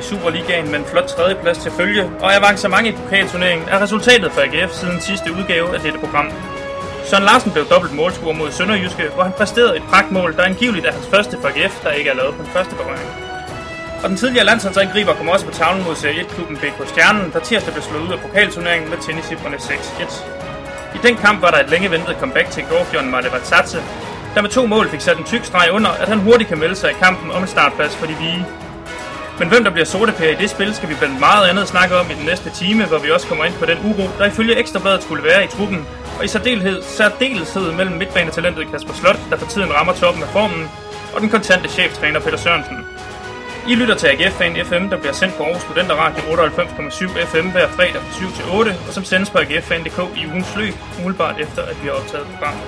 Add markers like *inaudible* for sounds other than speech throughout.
i Superligaen med en flot tredjeplads til følge, og avancement i pokalturneringen er resultatet for AGF siden sidste udgave af dette program. Søren Larsen blev dobbelt målscorer mod Sønderjyske, hvor han præsterede et pragtmål, der angiveligt er hans første for AGF, der ikke er lavet på den første berøring. Og den tidligere landsholdsangriber kom også på tavlen mod Serie 1-klubben BK Stjernen, der tirsdag blev slået ud af pokalturneringen med tennisifrene 6-1. I den kamp var der et længe ventet comeback til Gorfjon Malevatsatse, der med to mål fik sat en tyk streg under, at han hurtigt kan melde sig i kampen om en startplads for de vige. Men hvem der bliver sortepære i det spil, skal vi blandt meget andet snakke om i den næste time, hvor vi også kommer ind på den uro, der ifølge Ekstrabladet skulle være i truppen, og i særdeleshed, særdeleshed mellem midtbanetalentet Kasper Slot, der for tiden rammer toppen af formen, og den kontante cheftræner Peter Sørensen. I lytter til AGF-fan FM, der bliver sendt på Aarhus Studenter Radio 98,7 FM hver fredag fra 7 til 8, og som sendes på AGF-fan.dk i ugens løb, umiddelbart efter at vi har optaget programmet.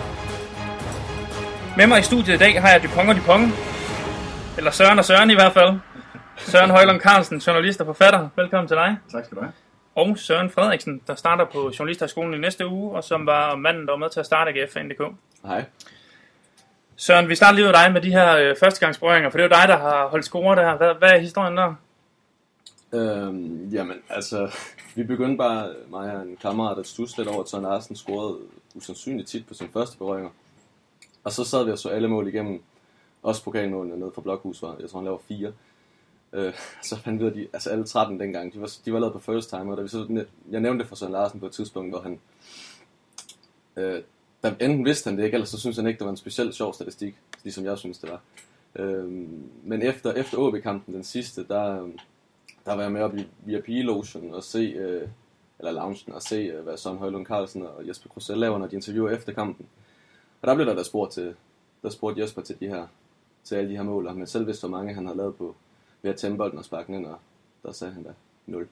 Med mig i studiet i dag har jeg Dupont og Dupont, eller Søren og Søren i hvert fald. Søren Højlund Carlsen, journalist og forfatter. Velkommen til dig. Tak skal du have. Og Søren Frederiksen, der starter på Journalisthøjskolen i næste uge, og som var manden, der var med til at starte AGF-fan.dk. Hej. Søren, vi starter lige med dig med de her øh, førstegangsberøringer, for det er jo dig, der har holdt score der. Hvad, hvad er historien der? Øhm, jamen, altså, *laughs* vi begyndte bare, mig og en kammerat, at stusse lidt over, at Søren Larsen scorede usandsynligt tit på sin første berøringer. Og så sad vi og så alle mål igennem, også pokalmålene nede fra Blokhus, var, jeg tror han laver fire. Øh, *laughs* så fandt vi ud af, de, altså alle 13 dengang, de var, de var lavet på first time, og da vi så, jeg nævnte det for Søren Larsen på et tidspunkt, hvor han, øh, der, enten vidste han det ikke, eller så synes han ikke, det var en specielt sjov statistik, ligesom jeg synes, det var. Øh, men efter, efter OB-kampen, den sidste, der, der var jeg med op i VIP-logen og se, øh, eller loungen, og se, øh, hvad Søren Højlund Carlsen og Jesper Krusell laver, når de interviewer efter kampen. Og der blev der der spurgt til, der spurgte Jesper til de her, til alle de her mål, men selv vidste, hvor mange han havde lavet på, ved at tænde bolden og sparke ind, og der sagde han da 0.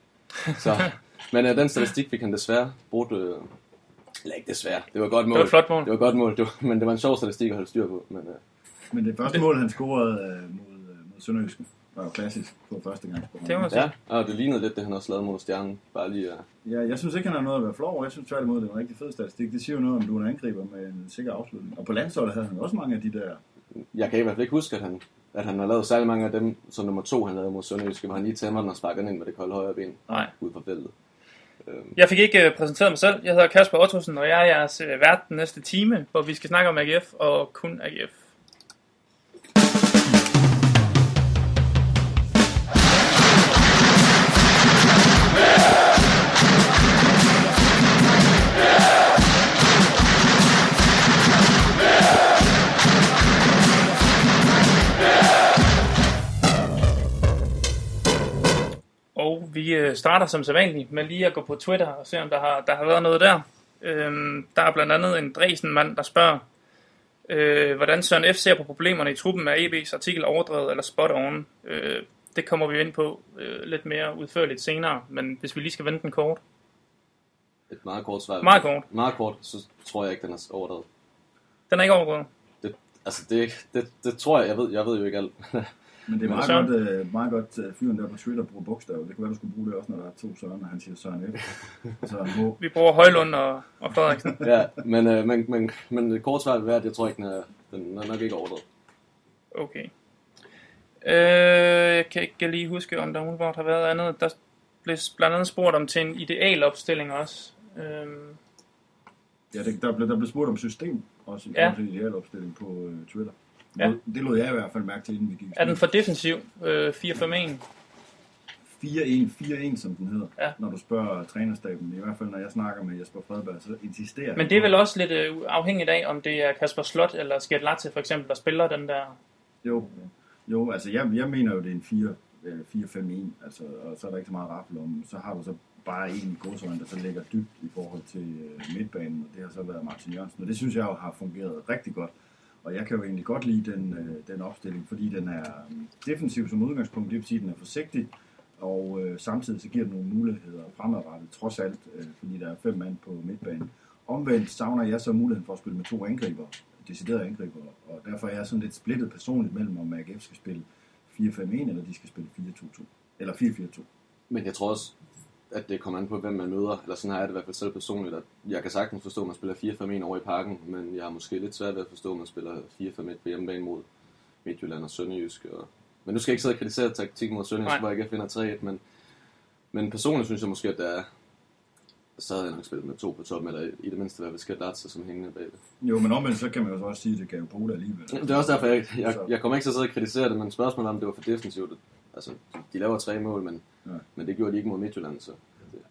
Så, *laughs* men uh, den statistik fik han desværre brugt, øh, eller ikke desværre, det var et godt mål. Det var et flot mål. Det var et godt mål, det var, men det var en sjov statistik at holde styr på. Men, uh, Men det første mål, han scorede øh, mod, øh, mod Sønderjyske, var jo klassisk på første gang. Det sige. ja, og det lignede lidt det, han også lavede mod Stjernen. Bare lige, uh, Ja, jeg synes ikke, han har noget at være flov over. Jeg synes tværtimod, det er en rigtig fed statistik. Det siger jo noget om, du er en angriber med en sikker afslutning. Og på landsholdet havde han også mange af de der... jeg kan i hvert fald ikke huske, at han, at han har lavet særlig mange af dem, som nummer to, han lavede mod Sønderjyske, hvor han lige tæmmer den og sparker den ind med det kolde højre ben Nej. ud fra feltet. Jeg fik ikke øh, præsenteret mig selv. Jeg hedder Kasper Ottosen, og jeg er jeres øh, vært den næste time, hvor vi skal snakke om AGF og kun AGF. Vi øh, starter som sædvanligt med lige at gå på Twitter og se, om der har, der har været noget der. Øhm, der er blandt andet en Dresen-mand, der spørger, øh, hvordan Søren F. ser på problemerne i truppen af EB's artikel overdrevet eller spot on. Øh, det kommer vi ind på øh, lidt mere udførligt senere, men hvis vi lige skal vente den kort. Et meget kort svar. Meget kort. Meget kort, så tror jeg ikke, den er overdrevet. Den er ikke overdrevet. Det, altså, det, det, det tror jeg, jeg ved, jeg ved jo ikke alt. *laughs* Men det er meget Søren? godt, øh, meget godt øh, fyren der på Twitter bruger bogstaver. Det kunne være, du skulle bruge det også, når der er to Søren, og han siger Søren F. Søren H. Vi bruger Højlund og, og Frederiksen. ja, men, øh, men, men, men det kort svar vil være, at jeg tror ikke, den er, den er nok ikke overdrevet. Okay. Øh, jeg kan ikke lige huske, om der umiddelbart har været andet. Der blev blandt andet spurgt om til en idealopstilling også. Øhm, Ja, det, der, blev, der blev spurgt om system, også i Ja. forhold til idealopstilling på øh, Twitter. Ja. Det lod jeg i hvert fald mærke til, inden vi gik. er den for defensiv? Øh, 4-5-1? 4-1, 4-1, som den hedder, Ja. når du spørger trænerstaben. I hvert fald, når jeg snakker med Jesper Fredberg, så insisterer Men det er vel også lidt øh, afhængigt af, om det er Kasper Slot eller Skjert Latte for eksempel, der spiller den der... Jo, jo altså jeg, jeg mener jo, det er en 4, øh, 4-5-1, altså, og så er der ikke så meget raffel om. Så har du så bare en godsøjne, der så ligger dybt i forhold til øh, midtbanen, og det har så været Martin Jørgensen. Og det synes jeg jo har fungeret rigtig godt. Og jeg kan jo egentlig godt lide den, øh, den opstilling, fordi den er øh, defensiv som udgangspunkt, det vil sige, at den er forsigtig, og øh, samtidig så giver den nogle muligheder fremadrettet, trods alt, øh, fordi der er fem mand på midtbanen. Omvendt savner jeg så muligheden for at spille med to angriber, deciderede angriber, og derfor er jeg sådan lidt splittet personligt mellem, om AGF skal spille 4-5-1, eller de skal spille 4-2-2, eller 4-4-2. Men jeg tror også, at det kommer an på, hvem man møder. Eller sådan har jeg det i hvert fald selv personligt. At jeg kan sagtens forstå, at man spiller 4-5-1 over i parken, men jeg har måske lidt svært ved at forstå, at man spiller 4-5-1 på hjemmebane mod Midtjylland og Sønderjysk. Og Men nu skal jeg ikke sidde og kritisere taktikken mod Sønderjysk, Nej. hvor jeg ikke finder 3-1, men, men personligt synes jeg måske, at der er, så havde jeg nok spillet med to på toppen, eller i det mindste være Skadatsa som hængende bagved. Jo, men omvendt, så kan man jo så også sige, at det gav jo Pola alligevel. Det er også derfor, jeg, jeg, jeg kommer ikke til at sidde og kritisere det, men spørgsmålet er, om det var for defensivt. Altså, de laver tre mål, men, Men det gjorde de ikke mod Midtjylland, så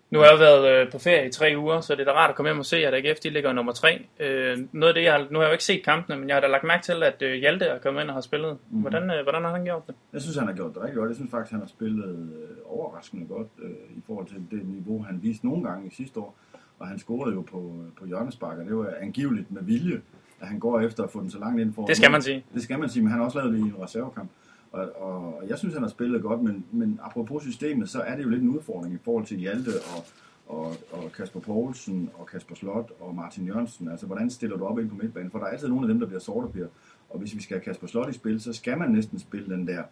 Nu har jeg været øh, på ferie i tre uger, så det er da rart at komme hjem og se, at AGF de ligger nummer tre. Øh, noget af det, jeg har, nu har jeg jo ikke set kampene, men jeg har da lagt mærke til, at øh, Hjalte er kommet ind og har spillet. Mhm. Hvordan, øh, hvordan har han gjort det? Jeg synes, han har gjort det rigtig godt. Jeg synes faktisk, han har spillet øh, overraskende godt øh, i forhold til det niveau, han viste nogle gange i sidste år. Og han scorede jo på, på hjørnespark, og det var angiveligt med vilje, at han går efter at få den så langt ind for. Det skal man sige. Det skal man sige, men han har også lavet det i en reservekamp. Og, og, og jeg synes, han har spillet godt, men, men apropos systemet, så er det jo lidt en udfordring i forhold til Hjalte og, og, og Kasper Poulsen og Kasper Slot og Martin Jørgensen. Altså, hvordan stiller du op ind på midtbanen? For der er altid nogle af dem, der bliver sorteper. Og hvis vi skal have Kasper Slot i spil, så skal man næsten spille den der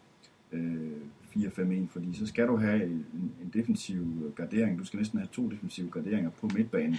øh, 4-5-1, fordi så skal du have en, en defensiv gardering. Du skal næsten have to defensive garderinger på midtbanen.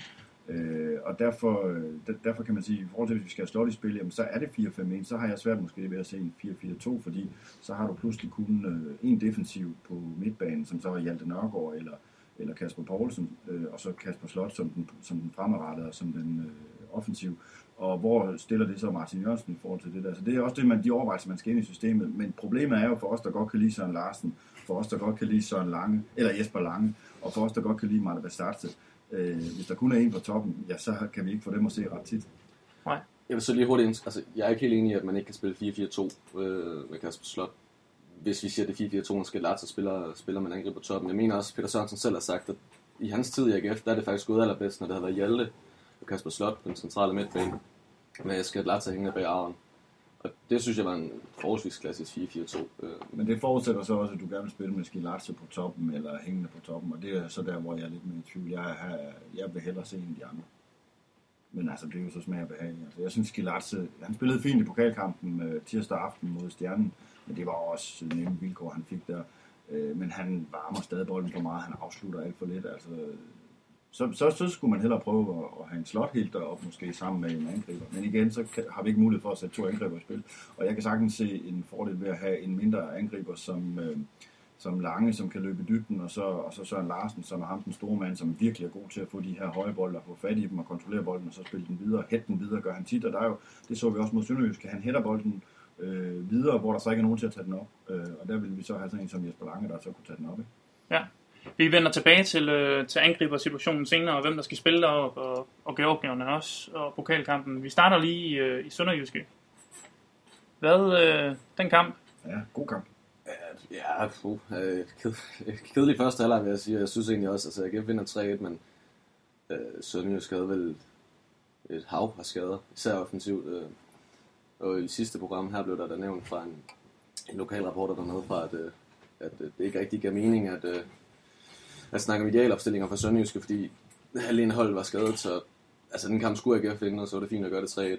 Øh, og derfor, øh, der- derfor kan man sige, i forhold til, hvis vi skal have slot i spil, jamen, så er det 4-5-1. Så har jeg svært måske ved at se en 4-4-2, fordi så har du pludselig kun øh, en defensiv på midtbanen, som så er Hjalte Nørgaard eller, eller Kasper Poulsen, øh, og så Kasper Slot som den, som den fremadrettede og som den øh, offensiv. Og hvor stiller det så Martin Jørgensen i forhold til det der? Så det er også det, man, de overvejelser, man skal ind i systemet. Men problemet er jo for os, der godt kan lide Søren Larsen, for os, der godt kan lide Søren Lange, eller Jesper Lange, og for os, der godt kan lide Marta Bastarte, Øh, hvis der kun er en på toppen, ja, så kan vi ikke få dem at se ret tit. Jeg vil så lige hurtigt, ind- altså jeg er ikke helt enig i, at man ikke kan spille 4-4-2 øh, med Kasper Slot. Hvis vi siger, at det er 4-4-2, skal lade sig spiller, spiller man angriber på toppen. Jeg mener også, at Peter Sørensen selv har sagt, at i hans tid i AGF, der er det faktisk gået allerbedst, når det har været Hjalte og Kasper Slot på den centrale midtbane, med Skat Latta hængende bag arven. Og det synes jeg var en forholdsvis klassisk 4-4-2. Øh, Men det forudsætter så også, at du gerne vil spille med Skilatse på toppen, eller hængende på toppen, og det er så der, hvor jeg er lidt mere i tvivl. Jeg, har, jeg vil hellere se end de andre. Men altså, det er jo så smag og behag. Altså, jeg synes, Skilatse, han spillede fint i pokalkampen øh, tirsdag aften mod Stjernen, men det var også nemme vilkår, han fik der. Øh, men han varmer stadig bolden for meget, han afslutter alt for lidt. Altså, så, så, så skulle man hellere prøve at, at have en slot helt deroppe, måske sammen med en angriber. Men igen, så kan, har vi ikke mulighed for at sætte to angriber i spil. Og jeg kan sagtens se en fordel ved at have en mindre angriber som, øh, som Lange, som kan løbe i dybden, og så, og så Søren Larsen, som er ham den store mand, som virkelig er god til at få de her høje bolde og få fat i dem og kontrollere bolden, og så spille den videre, hætte den videre, gør han tit, og der er jo, det så vi også mod Sønderjysk, han hætter bolden øh, videre, hvor der så ikke er nogen til at tage den op. Øh, og der vil vi så have sådan en som Jesper Lange, der så kunne tage den op. Ikke? Ja. Vi vender tilbage til, øh, til angribersituationen senere, og hvem der skal spille derop, og, og opgaverne også, og pokalkampen. Vi starter lige i, øh, i Sønderjyske. Hvad, øh, den kamp? Ja, god kamp. Ja, puh, øh, ked, *laughs* kedelig første halvleg, vil jeg sige. Jeg synes egentlig også, altså jeg vinder 3-1, men øh, Sønderjysk havde vel et hav af skader, især offensivt. Øh, og i sidste program her blev der, der nævnt fra en, en lokal rapporter dernede fra, at, øh, at øh, det ikke rigtig gav mening at, øh, at snakke om idealopstillinger for Sønderjyske, fordi halvdelen af holdet var skadet, så altså, den kamp skulle jeg ikke finde, og så var det fint at gøre det 3-1. Øh,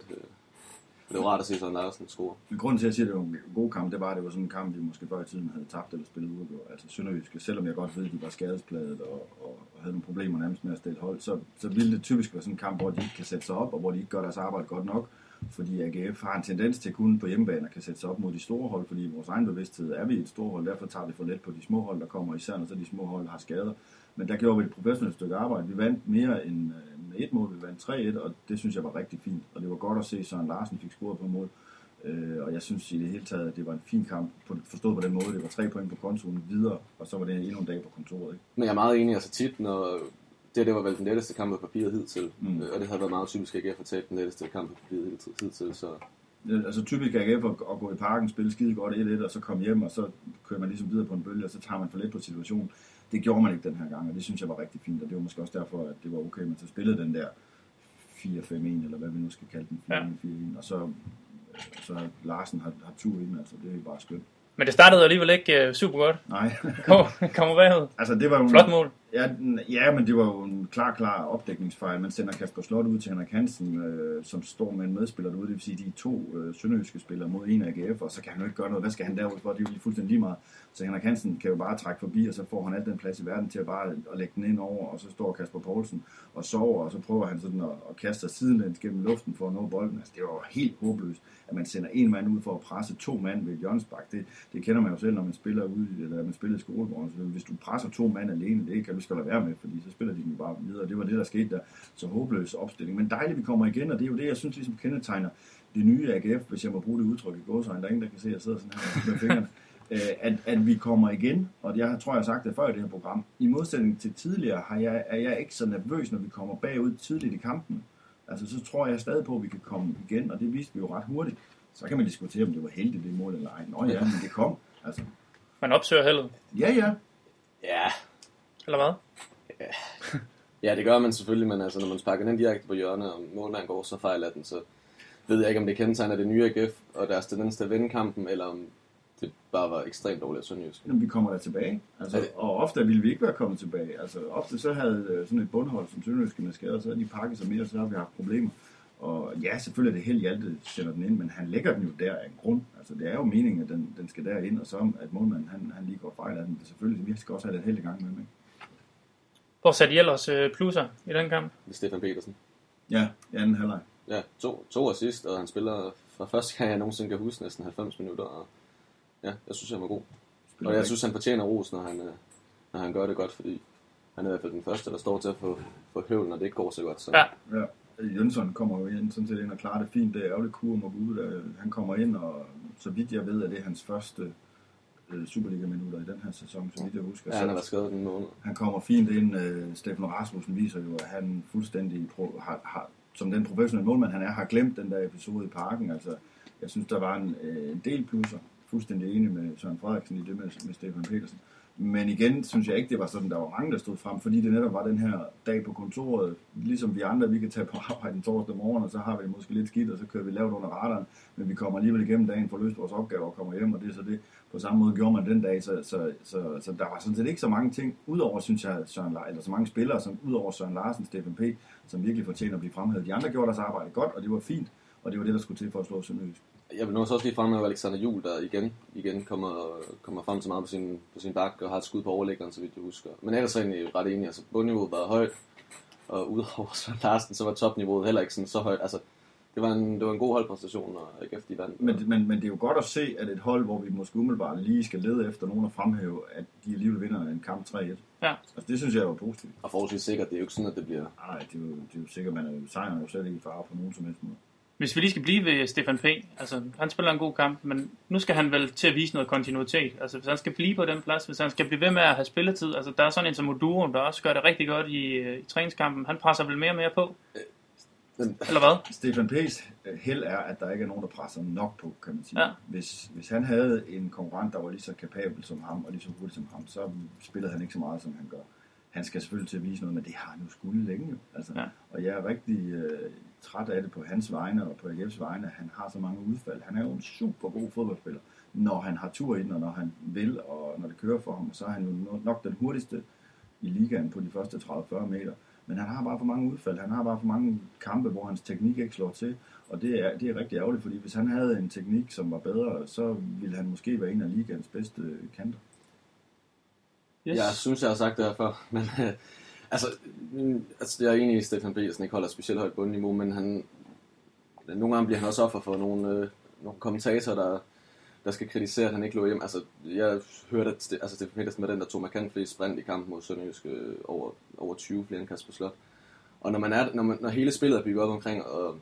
det var rart at se Søren Larsen score. Men grunden til, at jeg siger, at det var en god kamp, det var, at det var sådan en kamp, vi måske før i tiden havde tabt eller spillet uafgjort. Altså Sønderjyske, selvom jeg godt ved, at de var skadespladet og, og, og havde nogle problemer nærmest med at stille hold, så, så ville det typisk være sådan en kamp, hvor de ikke kan sætte sig op, og hvor de ikke gør deres arbejde godt nok. Fordi AGF har en tendens til kun på hjemmebane at kan sætte sig op mod de store hold, fordi i vores egen bevidsthed er vi et stort hold, derfor tager vi for let på de små hold, der kommer, især når så de små hold har skader. Men der gjorde vi et professionelt stykke arbejde. Vi vandt mere end øh, et mål, vi vandt 3-1, og det synes jeg var rigtig fint. Og det var godt at se, at Søren Larsen fik scoret på mål. Øh, og jeg synes i det hele taget, at det var en fin kamp, på, forstået på den måde. Det var tre point på kontoen videre, og så var det endnu en dag på kontoret. Ikke? Men jeg er meget enig, altså tit, når det, det var vel den letteste kamp på papiret hidtil, Mm. mm. og det havde været meget typisk at AGF at tabe den letteste kamp på papiret hidtil, så Det, altså typisk AGF at, at gå i parken, spille skide godt 1-1, og så komme hjem, og så kører man ligesom videre på en bølge, og så tager man for let på situationen. Det gjorde man ikke den her gang, og det synes jeg var rigtig fint, og det var måske også derfor, at det var okay, at man så spillede den der 4-5-1, eller hvad vi nu skal kalde den, 4-1-4-1, og så, så Larsen har, har tur ind, altså det er bare skønt. Men det startede alligevel ikke øh, super godt. Nej, *laughs* Kommer, bagud. altså det var jo Flot mål. Ja, ja, men det var jo en klar, klar opdækningsfejl. Man sender Kasper Slot ud til Henrik Hansen, øh, som står med en medspiller derude. Det vil sige, de er to øh, sønderjyske spillere mod en AGF, og så kan han jo ikke gøre noget. Hvad skal han derude for? Det er jo fuldstændig lige meget. Så Henrik Hansen kan jo bare trække forbi, og så får han alt den plads i verden til at bare at lægge den ind over, og så står Kasper Poulsen og sover, og så prøver han sådan at, at kaste sig sidelæns gennem luften for at nå bolden. Altså, det var jo helt håbløst, at man sender en mand ud for at presse to mand ved et. Det, det kender man jo selv, når man spiller ude, eller man spiller i skolegården. Så hvis du presser to mand alene, det kan du skal lade være med, fordi så spiller de den bare videre. Det var det, der skete der. Så håbløs opstilling. Men dejligt, vi kommer igen, og det er jo det, jeg synes ligesom kendetegner det nye AGF, hvis jeg må bruge det udtryk i gåsøjne. Der er ingen, der kan se, at jeg sidder sådan her med fingrene. Øh, at, at vi kommer igen, og jeg tror, jeg har sagt det før i det her program, i modsætning til tidligere, har jeg, er jeg ikke så nervøs, når vi kommer bagud tidligt i kampen. Altså, så tror jeg stadig på, at vi kan komme igen, og det viste vi jo ret hurtigt. Så kan man diskutere, om det var heldigt, det mål eller ej. Nå ja, men det kom. Altså, Man opsøger heldet, ja, ja. Ja, eller hvad? Ja, det gør man selvfølgelig, men altså, når man sparker den direkte på hjørnet, og målmanden går så fejl af den, så ved jeg ikke, om det kendetegner det nye AGF og deres tendens til at vinde kampen, eller om det bare var ekstremt dårligt af Sønderjysk. Jamen, vi kommer der tilbage. Altså, det- og ofte ville vi ikke være kommet tilbage. Altså, ofte så havde øh, sådan et bundhold som Sønderjyske med skader, så havde de pakket sig mere, og så har vi haft problemer. Og ja, selvfølgelig er det helt Hjalte sender den ind, men han lægger den jo der af en grund. Altså, det er jo meningen, at den, den skal derind, og så at målmanden han, han lige går fejl af den. Det er selvfølgelig, vi skal også have held i gang med ikke? Hvor satte I ellers øh, plusser i den kamp? Det er Stefan Petersen. Ja, i anden halvleg. Ja, to, to assist, og han spiller for første gang, jeg nogensinde kan huske, næsten 90 minutter. Og ja, jeg synes, han var god. Spiller Og jeg synes, han fortjener ros, når han, øh, når han gør det godt, fordi han er i hvert fald den første, der står til at få, få høvl, når det ikke går så godt. Så. Ja. Ja, Jønsson kommer jo ind, sådan set ind og klarer det fint. Det er ærgerligt kur må gå ud. øh, Han kommer ind, og så vidt jeg ved, at det er hans første øh, Superliga-minutter i den her sæson, så vidt jeg husker. Ja, han har været skadet den måned. Han kommer fint ind. Øh, Stefan Rasmussen viser jo, at han fuldstændig pro- har, har, som den professionelle målmand han er, har glemt den der episode i parken. Altså, jeg synes, der var en, øh, en del plusser. Fuldstændig enig med Søren Frederiksen i det med, med Stefan Petersen. Men igen synes jeg ikke, det var sådan, der var mange, der stod frem, fordi det netop var den her dag på kontoret, ligesom vi andre, vi kan tage på *laughs* arbejde en torsdag morgen, og så har vi det måske lidt skidt, og så kører vi lavt under radaren, men vi kommer alligevel igennem dagen, får løst vores opgaver og kommer hjem, og det er så det. På samme måde gjorde man den dag, så, så, så, så der var sådan set ikke så mange ting, udover, synes jeg, Søren Larsen, eller så mange spillere, som udover Søren Larsen, Stefan P., som virkelig fortjener at blive fremhævet. De andre gjorde deres arbejde godt, og det var fint, og det var det, der skulle til for at slå Sønderjysk. Jeg vil nu også lige fremhæve Alexander Juhl, der igen, igen kommer, kommer frem til meget på sin, på sin bak og har et skud på overlæggeren, så vidt jeg husker. Men ellers er jeg egentlig ret enig. Altså, bundniveauet var højt, og udover Søren Larsen, så var topniveauet heller ikke sådan så højt. Altså, det var en, det var en god holdpræstation, og AGF de vandt. Men, men, men det er jo godt at se, at et hold, hvor vi måske umiddelbart lige skal lede efter nogen at fremhæve, at de alligevel vinder en kamp 3-1. Ja. Altså, det synes jeg er jo positivt. Og forholdsvis sikkert, det er jo ikke sådan, at det bliver... Nej, det er jo, det er jo sikkert, man er jo sejren jo slet ikke i fare på nogen som helst måde. Hvis vi lige skal blive ved Stefan P., altså han spiller en god kamp, men nu skal han vel til at vise noget kontinuitet. Altså hvis han skal blive på den plads, hvis han skal blive ved med at have spilletid, altså der er sådan en som Oduro, der også gør det rigtig godt i, øh, i træningskampen. Han presser vel mere og mere på, Men, eller hvad? Stefan P's held er, at der ikke er nogen, der presser nok på, kan man sige. Ja. Hvis, hvis han havde en konkurrent, der var lige så kapabel som ham, og lige så hurtig som ham, så spillede han ikke så meget, som han gør. Han skal selvfølgelig til at vise noget, men det har han jo skulle længe. Altså, Ja. Og jeg er rigtig øh, træt af det på hans vegne og på AGF's vegne, at han har så mange udfald. Han er jo en super god fodboldspiller, når han har tur i den, og når han vil, og når det kører for ham, så er han jo nok den hurtigste i ligaen på de første 30-40 meter. Men han har bare for mange udfald. Han har bare for mange kampe, hvor hans teknik ikke slår til. Og det er, det er rigtig ærgerligt, fordi hvis han havde en teknik, som var bedre, så ville han måske være en af ligaens bedste kanter. Yes. Jeg synes, jeg har sagt det her før, men øh, altså, øh, altså, jeg er enig i, at Stefan Bielsen ikke holder specielt højt bundniveau, men han, nogle gange bliver han også offer for nogle, øh, nogle kommentatorer, der, der skal kritisere, at han ikke lå hjem. Altså, jeg hørte, at altså, Stefan Petersen var den, der tog markant flest sprint i kampen mod Sønderjysk øh, over, over 20 flere end Kasper Slot. Og når, man er, når, man, når hele spillet er bygget op omkring at,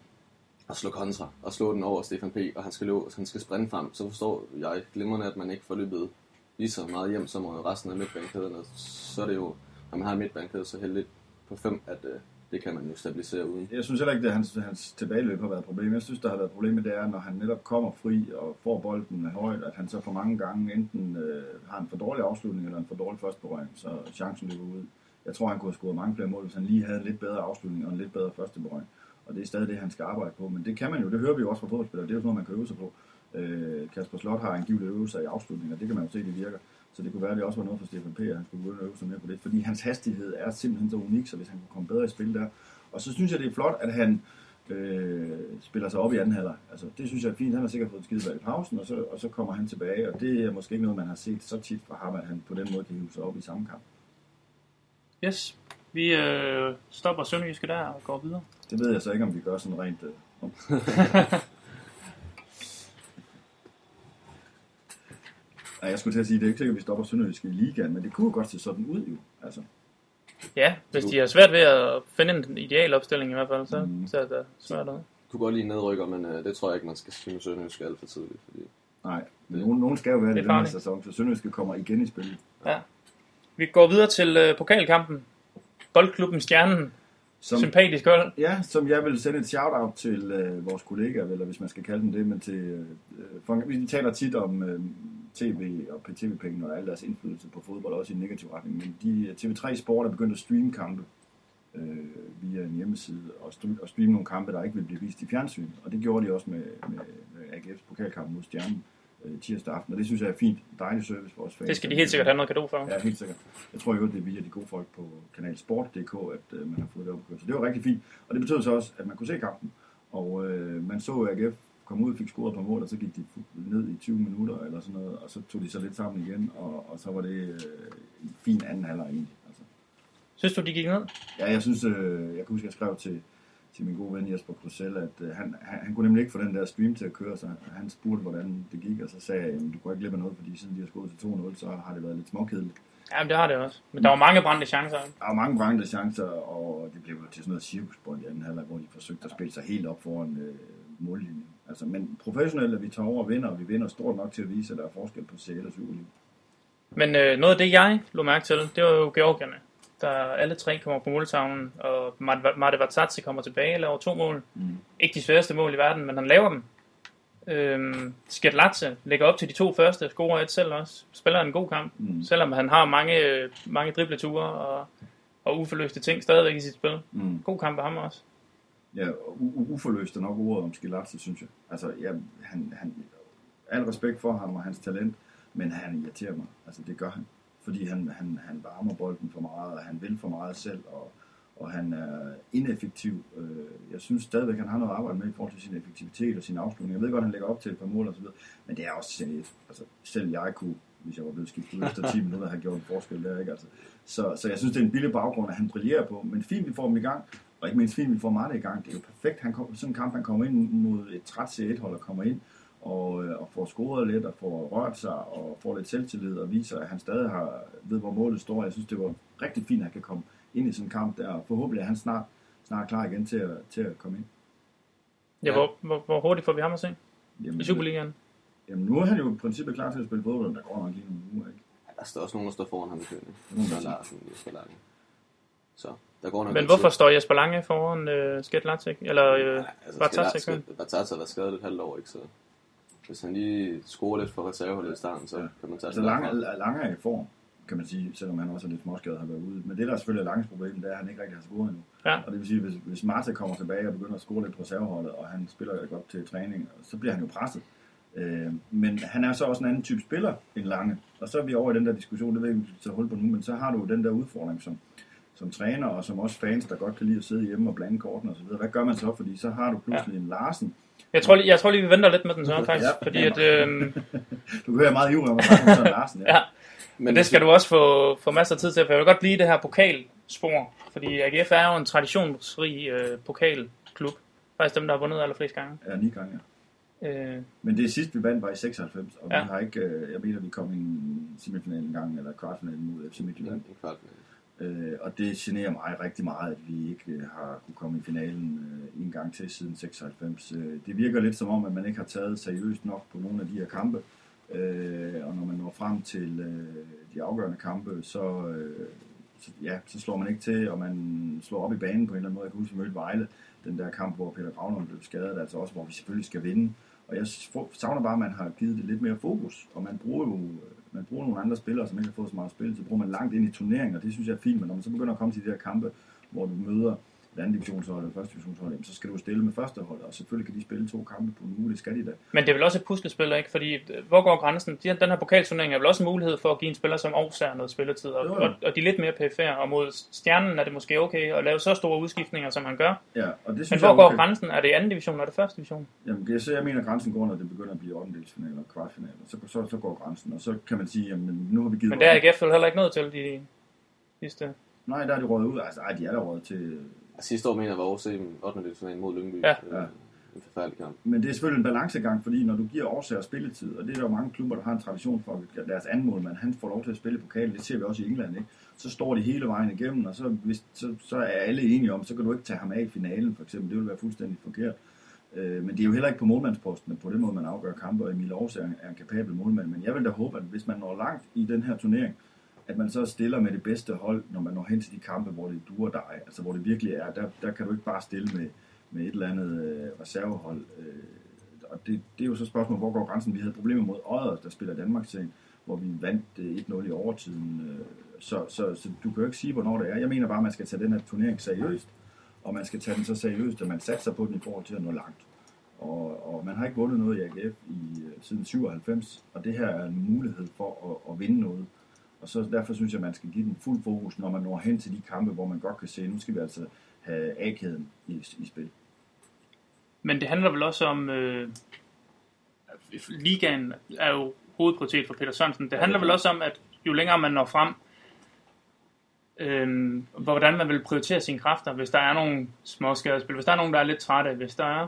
at slå kontra, og slå den over Stefan P., og han skal, løbe, han skal sprinte frem, så forstår jeg glimrende, at man ikke får løbet lige så meget hjem som resten af midtbanekæden. Og så er det jo, når man har en midtbanekæde, så heldigt på fem, at øh, det kan man jo stabilisere uden. Jeg synes heller ikke, at hans, hans tilbageløb har været et problem. Jeg synes, der har været problemet, det er, når han netop kommer fri og får bolden højt, at han så for mange gange enten øh, har en for dårlig afslutning eller en for dårlig første berøring, så chancen løber ud. Jeg tror, han kunne have scoret mange flere mål, hvis han lige havde en lidt bedre afslutning og en lidt bedre første berøring. Og det er stadig det, han skal arbejde på. Men det kan man jo, det hører vi jo også fra fodboldspillere. Det er jo sådan noget, man kan øve sig på. Øh, Kasper Slot har angiveligt øvet sig i afslutning, og det kan man jo se, det virker. Så det kunne være, at det også var noget for Stefan P., at han skulle begynde at øve sig mere på det. Fordi hans hastighed er simpelthen så unik, så hvis han kunne komme bedre i spil der. Og så synes jeg, det er flot, at han øh, spiller sig op i anden halvleg. Altså, det synes jeg er fint. Han har sikkert fået skide i pausen, og så, og så kommer han tilbage. Og det er måske ikke noget, man har set så tit fra ham, at han på den måde kan hive sig op i samme kamp. Yes. Vi øh, stopper Sønderjyske der og går videre. Det ved jeg så ikke, om vi gør sådan rent... Øh, *laughs* Nej, jeg skulle til at sige, det er ikke sikkert, at vi stopper Sønderjyske i ligaen, men det kunne jo godt se sådan ud jo. Altså, Ja, hvis de har svært ved at finde en ideal opstilling i hvert fald, så Mm. ser det svært ud. Jeg kunne godt lide en nedrykker, men øh, det tror jeg ikke, man skal sige med Sønderjysk alt for tidligt. Fordi nej, men nogen, nogen skal jo være det, den her sæson, så Sønderjyske kommer igen i spil. Ja. Vi går videre til øh, pokalkampen. Boldklubben Stjernen. Som, Sympatisk hold. Ja, som jeg vil sende et shout-out til øh, vores kollegaer, eller hvis man skal kalde dem det, men til, øh, for, vi taler tit om øh, tv og tv-penge og al deres indflydelse på fodbold, også i en negativ retning, men de, TV3 Sport er begyndt at streame kampe øh, via en hjemmeside, og, st- og streame nogle kampe, der ikke vil blive vist i fjernsyn, og det gjorde de også med, med, med AGF's pokalkamp mod Stjernen øh, tirsdag aften, og det synes jeg er fint, dejlig service for os fans. Det skal de helt sikkert have noget kado for. Ja, helt sikkert. Jeg tror jo, det er via de gode folk på kanal Sport.dk, at øh, man har fået det opkørt. Så det var rigtig fint. Og det betød så også, at man kunne se kampen. Og øh, man så AGF komme ud og fik scoret på mål, og så gik de ned i 20 minutter eller sådan noget, og så tog de så lidt sammen igen, og, og så var det øh, en fin anden halvleg egentlig. Altså. Synes du, de gik ned? Ja, jeg synes, øh, jeg kan huske, jeg skrev til, til min gode ven Jesper Krusell, at øh, han, han, han kunne nemlig ikke få den der stream til at køre, så han spurgte, hvordan det gik, og så sagde jeg, du går ikke glip af noget, fordi siden de har skåret til 2-0, så har det været lidt småkedeligt. Ja, det har det også. Men der var mange brændte chancer. Der var mange brændte chancer, og det blev til sådan noget cirkusbold i anden halvleg, hvor de forsøgte at spille sig helt op foran øh, mållinjen. Altså, men professionelt er vi tager over og vinder, og vi vinder stort nok til at vise, at der er forskel på CL og Superliga. Men øh, noget af det, jeg lå mærke til, det var jo Georgierne. Der alle tre kommer på måltavlen, og Marte Vatsatsi kommer tilbage og laver to mål. Mm. Ikke de sværeste mål i verden, men han laver dem. Øhm, Sketlatse lægger op til de to første, scorer et selv også. Spiller en god kamp, Mm. selvom han har mange, mange dribleture og, og uforløste ting stadigvæk i sit spil. Mm. God kamp af ham også. Ja, uforløst er nok ordet om Skilatse, synes jeg. Altså, ja, han, han, al respekt for ham og hans talent, men han irriterer mig. Altså, det gør han. Fordi han, han, han varmer bolden for meget, og han vil for meget selv, og, og han er ineffektiv. Øh, jeg synes stadigvæk, han har noget at arbejde med i forhold til sin effektivitet og sin afslutning. Jeg ved godt, han lægger op til et par mål og så videre, men det er også seriøst. Altså, selv jeg kunne, hvis jeg var blevet skiftet efter 10 minutter, have gjort en forskel der, ikke? Altså, så, så jeg synes, det er en billig baggrund, at han brillerer på, men fint, vi får dem i gang. Og ikke mindst fint, vi får meget i gang. Det er jo perfekt. Han kom, sådan en kamp, han kommer ind mod et træt C1-hold og kommer ind og, øh, og får scoret lidt og får rørt sig og får lidt selvtillid og viser, at han stadig har, ved, hvor målet står. Jeg synes, det var rigtig fint, at han kan komme ind i sådan en kamp der. Og forhåbentlig er han snart, snart klar igen til at, til at komme ind. Ja, Ja. Hvor, hvor, hvor hurtigt får vi ham at se Jamen, i Superligaen? Jamen, nu er han jo i princippet klar til at spille fodbold, der går nok lige nogle uger, ikke? der står også nogen, der står foran ham i køen. Mm. Søren Larsen, Jesper Lange. Så der går nok Men hvorfor tid. står Jesper Lange foran øh, Sketlatse? Eller øh, Ja, altså, har været skadet et halvt år, ikke? Så hvis han lige scorer lidt for reserveholdet i starten, så Ja. kan man tage Altså, det Lange, derfra. Lange er i form, kan man sige, selvom han også er lidt småskadet har været ude. Men det, der er selvfølgelig er Langes problem, det er, at han ikke rigtig har scoret endnu. Ja. Og det vil sige, hvis, hvis Marta kommer tilbage og begynder at score lidt på reserveholdet, og han spiller godt til træning, så bliver han jo presset. Øh, men han er så også en anden type spiller end Lange. Og så er vi over i den der diskussion, det ved jeg vi tager hul på nu, men så har du jo den der udfordring som, som træner, og som også fans, der godt kan lide at sidde hjemme og blande kortene osv. Hvad gør man så? Fordi så har du pludselig ja. en Larsen. jeg, tror, lige- jeg tror lige, vi venter lidt med den så faktisk. Ja. Fordi at, øh, *laughs* Du kan høre meget ivrig om at snakke om Søren Larsen. ja, Men det skal du også få, få masser af tid til, for jeg vil godt lide det her pokalspor. Fordi AGF er jo en traditionsrig øh, pokalklub. Faktisk dem, der har vundet allerflest gange. Ja, ni gange. Øh, Men det sidste, vi vandt, var i 96, og Ja. vi har ikke, øh, jeg mener, vi kom i en semifinal en gang, eller kvartfinal mod FC Midtjylland. En kvartfinale. Øh, og det generer mig rigtig meget, at vi ikke øh, har kunne komme i finalen øh, en gang til siden 96. Øh, det virker lidt som om, at man ikke har taget seriøst nok på nogle af de her kampe. Øh, og når man når frem til øh, de afgørende kampe, så, øh, så, ja, så slår man ikke til, og man slår op i banen på en eller anden måde. Jeg kan huske, at mødte Vejle, den der kamp, hvor Peter Gravner blev skadet, altså også, hvor vi selvfølgelig skal vinde. Og jeg savner bare, at man har givet det lidt mere fokus, og man bruger jo øh, man bruger nogle andre spillere, som ikke har fået så meget spil, så bruger man langt ind i turneringen, og det synes jeg er fint, men når man så begynder at komme til de her kampe, hvor du møder anden divisionshold eller første divisionshold, så skal du stille med første hold, og selvfølgelig kan de spille to kampe på en uge, det skal de da. Men det er vel også et puslespil, ikke? Fordi øh, hvor går grænsen? De- Den her pokalturnering er vel også en mulighed for at give en spiller som Aarhus noget spilletid, og, Jo, jo. og, og de er lidt mere perifære, og mod stjernen er det måske okay at lave så store udskiftninger, som han gør. Ja, og det synes Men jeg hvor går okay. grænsen? Er det anden division, eller er det første division? Jamen, jeg, så jeg mener, at grænsen går, når det begynder at blive 8. og kvartfinaler. Så, så, så går grænsen, og så kan man sige, jamen, nu har vi givet... Men det er vel heller ikke nødt til de sidste... Nej, der er de rådet ud. Altså, ej, de er der rådet til... Sidste år mener jeg var Aarhus i 8. division mod Lyngby. Ja. Øh, En forfærdelig kamp. Men det er selvfølgelig en balancegang, fordi når du giver årsager spilletid, og det er der jo mange klubber, der har en tradition for, at deres anden målmand, han får lov til at spille pokalen, det ser vi også i England, ikke? så står de hele vejen igennem, og så, hvis, så, så er alle enige om, så kan du ikke tage ham af i finalen, for eksempel. Det vil være fuldstændig forkert. Øh, men det er jo heller ikke på målmandsposten, på den måde, man afgør kampe, og Emil Aarhus er, er en kapabel målmand. Men jeg vil da håbe, at hvis man når langt i den her turnering, at man så stiller med det bedste hold, når man når hen til de kampe, hvor det duer dig, altså hvor det virkelig er, der, der kan du ikke bare stille med, med et eller andet øh, reservehold. Øh, og det, det er jo så spørgsmålet, hvor går grænsen? Vi havde problemer mod Odder, der spiller Danmarks serien, hvor vi vandt øh, 1-0 i overtiden. Øh, så, så, så du kan jo ikke sige, hvornår det er. Jeg mener bare, at man skal tage den her turnering seriøst, og man skal tage den så seriøst, at man satser på den i forhold til at nå langt. Og, og man har ikke vundet noget i AGF i, øh, siden 97, og det her er en mulighed for at, at vinde noget. Og så derfor synes jeg, at man skal give den fuld fokus, når man når hen til de kampe, hvor man godt kan se, at nu skal vi altså have A-kæden i, i spil. Men det handler vel også om... Øh, ligaen er jo hovedprioritet for Peter Sørensen. Det handler vel også om, at jo længere man når frem, øh, hvordan man vil prioritere sine kræfter, hvis der er nogle små skadespil, hvis der er nogen, der er lidt trætte, hvis der er,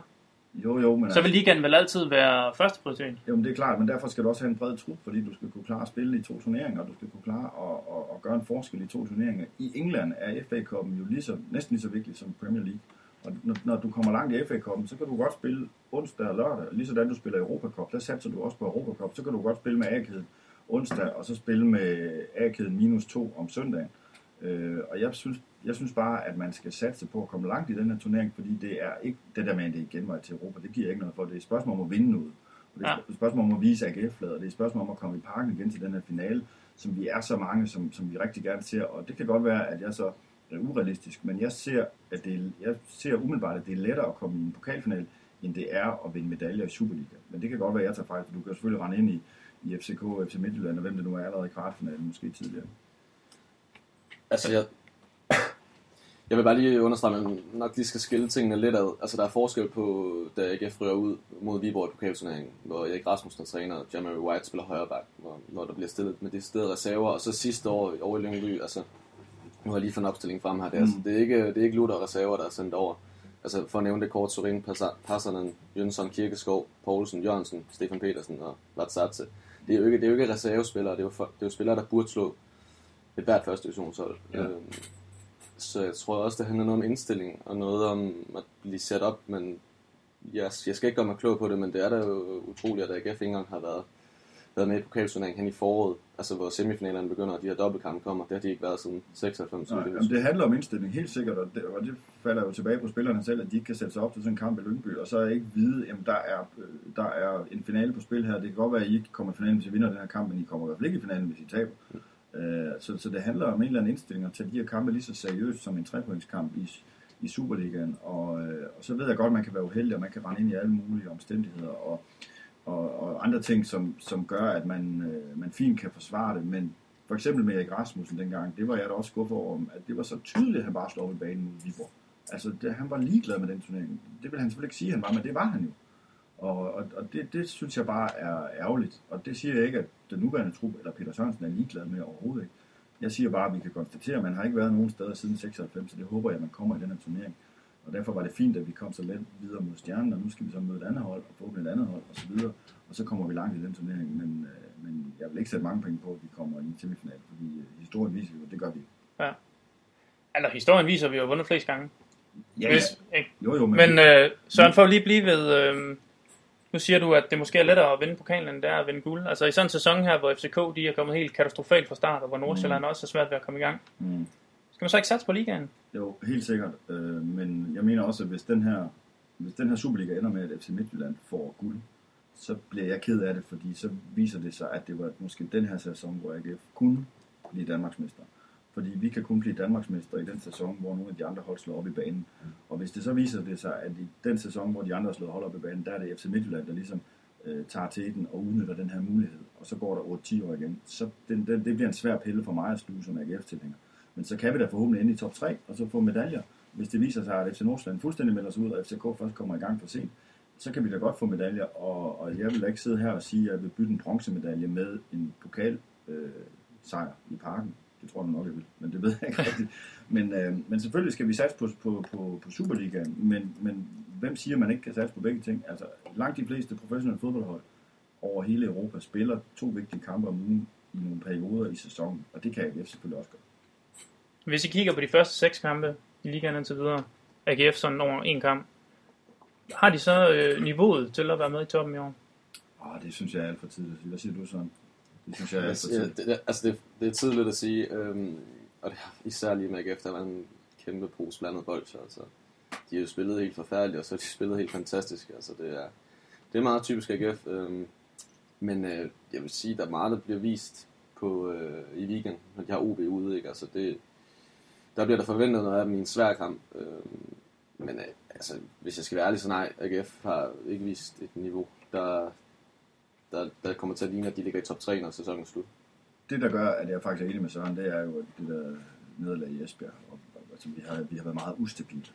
Jo, jo, men så vil ligaen vel altid være første prioritet. Jo, men det er klart, men derfor skal du også have en bred trup, fordi du skal kunne klare at spille i to turneringer, og du skal kunne klare at, at, at gøre en forskel i to turneringer. I England er FA Cup'en jo lige så, næsten lige så vigtig som Premier League. Og når, når du kommer langt i FA Cup'en, så kan du godt spille onsdag og lørdag, lige sådan du spiller Europa Cup, der satser du også på Europa Cup, så kan du godt spille med A-kæden onsdag, og så spille med A-kæden minus to om søndagen. Øh, og jeg synes, jeg synes bare, at man skal satse på at komme langt i den her turnering, fordi det er ikke det der med, at det er genvej til Europa, det giver ikke noget for. Det er et spørgsmål om at vinde noget. Og det er Ja. et spørgsmål om at vise AGF-flader. Det er et spørgsmål om at komme i parken igen til den her finale, som vi er så mange, som, som vi rigtig gerne ser. Og det kan godt være, at jeg så er urealistisk, men jeg ser, at det er, jeg ser umiddelbart, at det er lettere at komme i en pokalfinal, end det er at vinde medaljer i Superliga. Men det kan godt være, at jeg tager fejl, for du kan selvfølgelig rende ind i, i FCK, FC Midtjylland, og hvem det nu er allerede i kvartfinalen, måske tidligere. Altså, jeg, jeg vil bare lige understrege, at man nok lige skal skille tingene lidt ad. Altså, der er forskel på, da AGF ryger ud mod Viborg i pokalturneringen, hvor Erik Rasmussen er træner, og Jamie White spiller højre back, hvor, når der bliver stillet med de steder reserver. Og så sidste år over i Lyngby, altså, nu har jeg lige fundet opstillingen frem her. Det er, altså, det er ikke, det er ikke Luther reserver, der er sendt over. Altså, for at nævne det kort, Sorin Passanen, Jønsson, Kirkeskov, Poulsen, Jørgensen, Stefan Petersen og Latsatse. Det er jo ikke, det er jo ikke reservespillere, det er jo, for, det er jo spillere, der burde slå et hvert første divisionshold. Ja. Øhm, så jeg tror også, det handler noget om indstilling, og noget om at blive sat op, men jeg, jeg skal ikke gøre mig klog på det, men det er da jo utroligt, at AGF ikke engang har været, været med i pokalturneringen hen i foråret, altså hvor semifinalerne begynder, og de her dobbeltkampe kommer. Det har de ikke været siden 96. Nej, det er jamen, det handler om indstilling, helt sikkert, og det, og det falder jo tilbage på spillerne selv, at de ikke kan sætte sig op til sådan en kamp i Lyngby, og så ikke vide, at der er, øh, der er en finale på spil her. Det kan godt være, at I ikke kommer i finalen, hvis I vinder den her kamp, men I kommer i hvert fald ikke i finalen, hvis I taber. Øh, så, så det handler om en eller anden indstilling at tage de her kampe lige så seriøst som en trepointskamp i, i Superligaen. Og, øh, og så ved jeg godt, at man kan være uheldig, og man kan rende ind i alle mulige omstændigheder og, og, og andre ting, som, som gør, at man, øh, man fint kan forsvare det. Men for eksempel med Erik Rasmussen dengang, det var jeg da også skuffet over, at det var så tydeligt, at han bare slog op i banen mod Viborg. Altså, det, han var ligeglad med den turnering. Det vil han selvfølgelig ikke sige, at han var, men det var han jo. Og, og, og det, det synes jeg bare er ærgerligt. Og det siger jeg ikke, at den nuværende trup eller Peter Sørensen er ligeglad med overhovedet ikke. Jeg siger bare, at vi kan konstatere, at man har ikke været nogen steder siden 96, så det håber jeg, at man kommer i den her turnering. Og derfor var det fint, at vi kom så let videre mod stjernen, og nu skal vi så møde et andet hold, og forhåbentlig et andet hold, og så videre. Og så kommer vi langt i den turnering, men, øh, men jeg vil ikke sætte mange penge på, at vi kommer i en semifinal, fordi øh, historien viser jo, at det gør vi. ikke. Altså, historien viser, at vi har vundet flest gange. Ja, Hvis, ikke? Jo, jo, men, Men øh, Søren, for at lige blive ved... Øh, nu siger du, at det måske er lettere at vinde pokalen, end det er at vinde guld. Altså i sådan en sæson her, hvor FCK de er kommet helt katastrofalt fra start, og hvor Nordsjælland også er svært ved at komme i gang. mm, Skal man så ikke satse på ligaen? jo, helt sikkert. Øh, men jeg mener også, at hvis den her, hvis den her Superliga ender med, at FC Midtjylland får guld, så bliver jeg ked af det, fordi så viser det sig, at det var måske den her sæson, hvor AGF kunne blive Danmarksmester. Fordi vi kan kun blive Danmarksmester i den sæson, hvor nogle af de andre hold slår op i banen. Og hvis det så viser det sig, at i den sæson, hvor de andre slår hold op i banen, der er det FC Midtjylland, der ligesom øh, tager til den og udnytter den her mulighed. Og så går der 8-10 år igen. Så den, den, det bliver en svær pille for mig at sluge som AGF-tilhænger. Men så kan vi da forhåbentlig ende i top 3, og så få medaljer. Hvis det viser sig, at FC Nordsjælland fuldstændig melder sig ud, og FCK først kommer i gang for sent, så kan vi da godt få medaljer, og, og jeg vil da ikke sidde her og sige, at jeg vil bytte en bronzemedalje med en pokal øh, sejr i parken. Det tror jeg nok, jeg vil, men det ved jeg ikke rigtigt. Men, øh, men selvfølgelig skal vi satse på, på, på, på Superligaen, men, men hvem siger, at man ikke kan satse på begge ting? Altså, langt de fleste professionelle fodboldhold over hele Europa spiller to vigtige kampe om ugen i nogle perioder i sæsonen, og det kan AGF selvfølgelig også gøre. Hvis I kigger på de første seks kampe i ligaen indtil videre, AGF sådan over en kamp, har de så øh, niveauet til at være med i toppen i år? Åh, det synes jeg er alt for tidligt. Hvad siger du sådan? Det synes jeg er alt for Ja, tidligt. det, det, altså det, det er tidligt at sige, øhm, og det, især lige med AGF, der en kæmpe pose blandet bold, altså. De har jo spillet helt forfærdeligt, og så har de *laughs* spillet helt fantastisk, altså det er, det er meget typisk AGF, øhm, men øh, jeg vil sige, der er meget, der bliver vist på, øh, i weekend, når de har OB ude, ikke? Altså det, der bliver der forventet noget af dem i en svær kamp, øhm, men øh, altså, hvis jeg skal være ærlig, så nej, AGF har ikke vist et niveau, der, der, der kommer til at ligne, at de ligger i top 3, når sæsonen er slut det, der gør, at jeg faktisk er enig med Søren, det er jo det der nederlag i Esbjerg. Og, og, altså, vi, har, vi har været meget ustabile.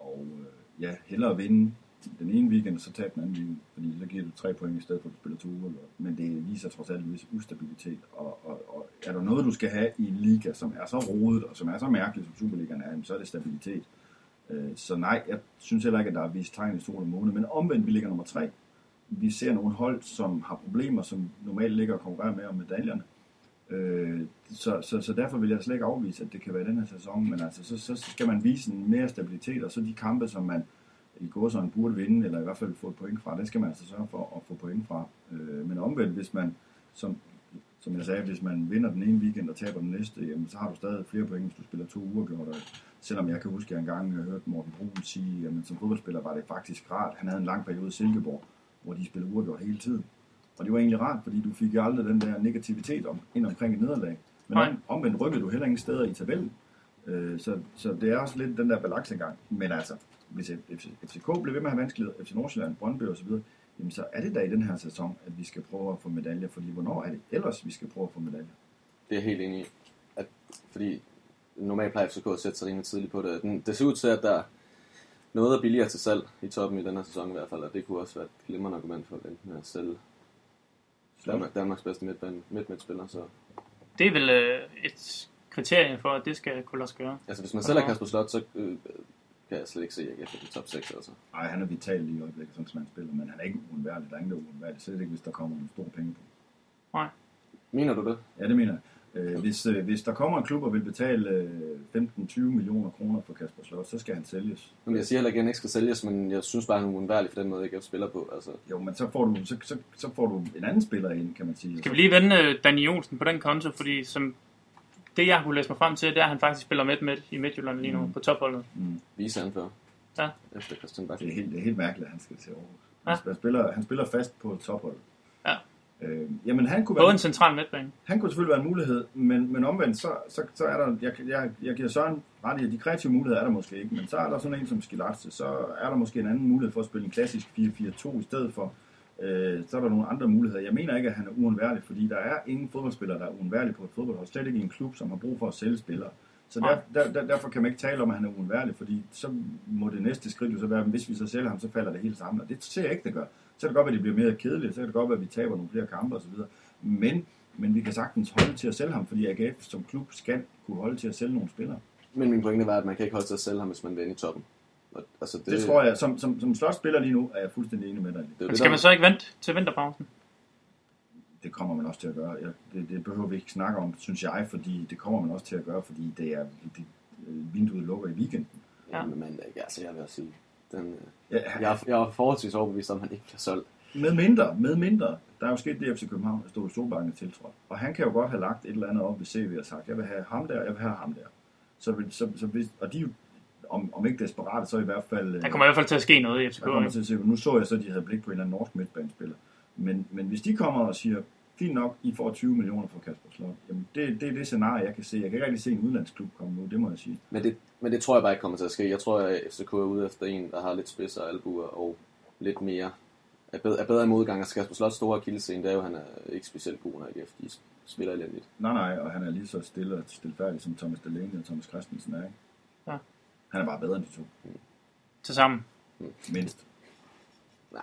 Og øh, ja, hellere vinde den ene weekend, og så tabe den anden weekend. Fordi så giver du tre point i stedet for, at du spiller to uger. Men det viser trods alt en vis ustabilitet. Og, og, og er der noget, du skal have i en liga, som er så rodet, og som er så mærkelig, som Superligaen er, så er det stabilitet. Øh, så nej, jeg synes heller ikke, at der er vist tegn i store og måne. Men omvendt, vi ligger nummer tre. Vi ser nogle hold, som har problemer, som normalt ligger og konkurrerer med om medaljerne. Øh, så, så, så derfor vil jeg slet ikke afvise, at det kan være den her sæson, men altså, så, så skal man vise en mere stabilitet, og så de kampe, som man i gåsøjne burde vinde, eller i hvert fald få et point fra, det skal man altså sørge for at få point fra. Øh, men omvendt, hvis man, som, som jeg sagde, hvis man vinder den ene weekend og taber den næste, jamen, så har du stadig flere point, hvis du spiller to uger gjort. Og selvom jeg kan huske, at jeg engang øh, har hørt Morten Brun sige, at som fodboldspiller var det faktisk rart. Han havde en lang periode i Silkeborg, hvor de spillede uafgjort hele tiden. Og det var egentlig rart, fordi du fik jo aldrig den der negativitet om, ind omkring et nederlag. Men Nej. om, omvendt rykkede du heller ingen steder i tabellen. Øh, så, så det er også lidt den der balancegang. Men altså, hvis FC, FCK bliver ved med at have vanskeligheder, FC Nordsjælland, Brøndby osv., jamen så er det da i den her sæson, at vi skal prøve at få medaljer. Fordi hvornår er det ellers, vi skal prøve at få medaljer? Det er helt enig i. At, fordi normalt plejer FCK at sætte sig rimelig tidligt på det. Den, det ser ud til, at der er noget er billigere til salg i toppen i den her sæson i hvert fald, og det kunne også være et glimrende argument for at vente med at sælge Danmark, Danmarks bedste midtbane- midtmidtspiller. Så, Det er vel øh, et kriterie for, at det skal kunne lade sig gøre. altså hvis man sælger Kasper Slot, så øh, kan jeg slet ikke se AGF i top 6. Altså. Nej, han er vital lige i øjeblikket, sådan som han spiller, men han er ikke uundværlig. Der er ingen, der er uundværlig. Slet ikke, hvis der kommer nogle store penge på. Mener du det? Ja, det mener jeg. Øh, hvis, øh, hvis der kommer en klub og vil betale øh, 15-20 millioner kroner for Kasper Slot, så skal han sælges. Jamen, jeg siger heller ikke, at han ikke skal sælges, men jeg synes bare, at han er uundværlig for den måde, AGF spiller på. Altså, Jo, men så får du, så, så, så får du en anden spiller ind, kan man sige. Skal vi lige vende øh, Danny Olsen på den konto, fordi som det jeg kunne læse mig frem til, det er, at han faktisk spiller midt, midt i Midtjylland lige nu Mm. på topholdet. Mm, viceanfører. Ja. Efter Christian Bak. det, er helt, det er helt mærkeligt, at han skal til Aarhus. Ja. Han, spiller, han spiller fast på topholdet. Øh, jamen, han kunne, Både være, en central midtbane. han kunne selvfølgelig være en mulighed, men, men omvendt, så, så, så er der, jeg, jeg, jeg giver Søren ret i, at de kreative muligheder er der måske ikke, men så er der sådan en som Skilatse, så er der måske en anden mulighed for at spille en klassisk 4-4-2 i stedet for. Øh, så er der nogle andre muligheder. Jeg mener ikke, at han er uundværlig, fordi der er ingen fodboldspiller, der er uundværlig på et fodboldhold. Slet ikke i en klub, som har brug for at sælge spillere. Så der, der, der, derfor kan man ikke tale om, at han er uundværlig, fordi så må det næste skridt jo så være, at hvis vi så sælger ham, så falder det hele sammen. Og det ser jeg ikke, det gør. Så kan det godt være, at det bliver mere kedeligt, så kan det godt være, at vi taber nogle flere kampe osv. Men, men vi kan sagtens holde til at sælge ham, fordi AGF som klub skal kunne holde til at sælge nogle spillere. Men min pointe var, at man kan ikke holde til at sælge ham, hvis man vil ind i toppen. Og, altså, det, Det, tror jeg, som, som, som slot spiller lige nu, er jeg fuldstændig enig med dig. Det, det, skal der- man så ikke vente til vinterpausen? Det kommer man også til at gøre. Jeg, det, det behøver vi ikke snakke om, synes jeg, fordi det kommer man også til at gøre, fordi det er det, øh, vinduet lukker i weekenden. Ja. Men altså jeg vil sige, den, øh, Ja, jeg, er- jeg er forholdsvis overbevist om, at han ikke bliver solgt. Med mindre, med mindre, der er jo sket det i FC København, at Ståle Solbakken tiltrådt. Og han kan jo godt have lagt et eller andet op ved CV og sagt, jeg vil have ham der, jeg vil have ham der. Så, vil- så, så hvis, og de er jo, om, om ikke desperate, så i hvert fald... øh, Der kommer i hvert fald til at ske noget i FCK. der kommer ikke? til at se, nu så jeg så, at de havde blik på en eller anden norsk midtbanespiller. Men, men hvis de kommer og siger, fint nok, I får 20 millioner for Kasper Slot. Jamen, det, det er det scenarie, jeg kan se. Jeg kan ikke rigtig se en udlandsklub komme nu, det må jeg sige. Men det, men det tror jeg bare ikke kommer til at ske. Jeg tror, at FCK er ude efter en, der har lidt spidser albuer og lidt mere er bedre, er bedre i modgang. Altså Kasper Slots store kildescene, det er jo, at han er ikke specielt god, når AGF de spiller elendigt. Nej, nej, og han er lige så stille og stilfærdig som Thomas Delaney og Thomas Christensen er, ikke? Ja. Han er bare bedre end de to, Til sammen. mindst. Nej.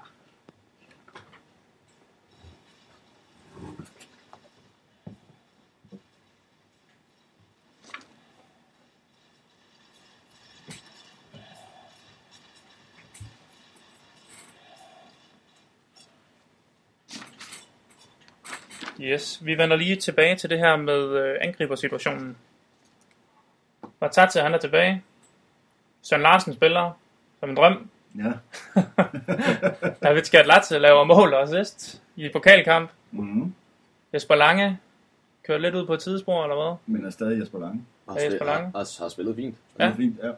Yes, vi vender lige tilbage til det her med øh, angribersituationen. Vatatse, han er tilbage. Søren Larsen spiller som en drøm. Ja. *laughs* David Skatlatse laver mål og assist i pokalkamp. Mm-hmm. Jesper Lange kører lidt ud på et tidsspor, eller hvad? Men er stadig Jesper Lange. Og Ja, Jesper har, Lange. har, har spillet fint. Ja. Er fint, ja.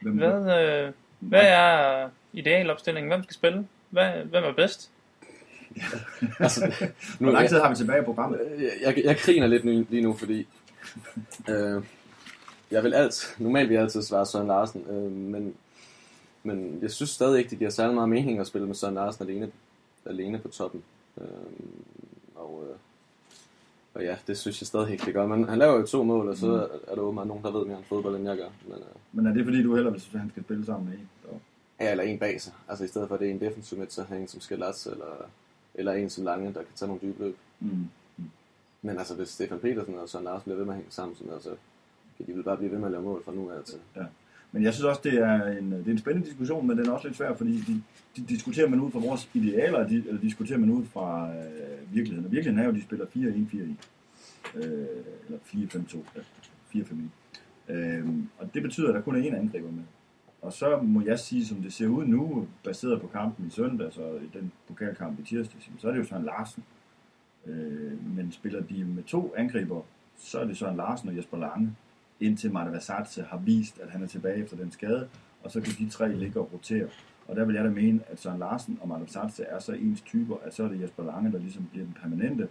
Hvem, Hvad, øh, hvad er idealopstillingen? Hvem skal spille? Hvad, hvem er bedst? *laughs* Altså, Hvor lang tid har vi tilbage i programmet? jeg, jeg, jeg griner lidt nu, lige nu, fordi øh, jeg vil altid, normalt vil jeg altid svare Søren Larsen, øh, men, men jeg synes stadig ikke, det giver særlig meget mening at spille med Søren Larsen alene, alene på toppen. Øh, og, øh, og ja, det synes jeg stadig ikke, det gør. Men han laver jo to mål, og så er, er der åbenbart nogen, der ved mere om fodbold, end jeg gør. Men, øh, Men er det fordi, du heller vil synes, at han skal spille sammen med en? Så. Ja, eller en bag sig. Altså i stedet for, at det er en defensiv midt, så har en som Skalas, eller, eller en som Lange, der kan tage nogle dybe løb. Mm. Men altså, hvis Stefan Petersen og Søren Larsen bliver ved med at hænge sammen, sådan, altså, kan de vil bare blive ved med at lave mål fra nu af til. Men jeg synes også, det er, en, det er en spændende diskussion, men den er også lidt svær, fordi de, de diskuterer man ud fra vores idealer, eller, de, eller diskuterer man ud fra øh, virkeligheden. Og virkeligheden er jo, at de spiller 4-1-4-1. Øh, eller 4-5-2. Ja, 4-5-1. Øh, og det betyder, at der kun er én angriber med. Og så må jeg sige, som det ser ud nu, baseret på kampen i søndag, og i den pokalkamp i tirsdag, så er det jo Søren Larsen. Øh, men spiller de med to angriber, så er det Søren Larsen og Jesper Lange, indtil Marta har vist, at han er tilbage efter den skade, og så kan de tre ligge og rotere. Og der vil jeg da mene, at Søren Larsen og Marta er så ens typer, at så er det Jesper Lange, der ligesom bliver den permanente.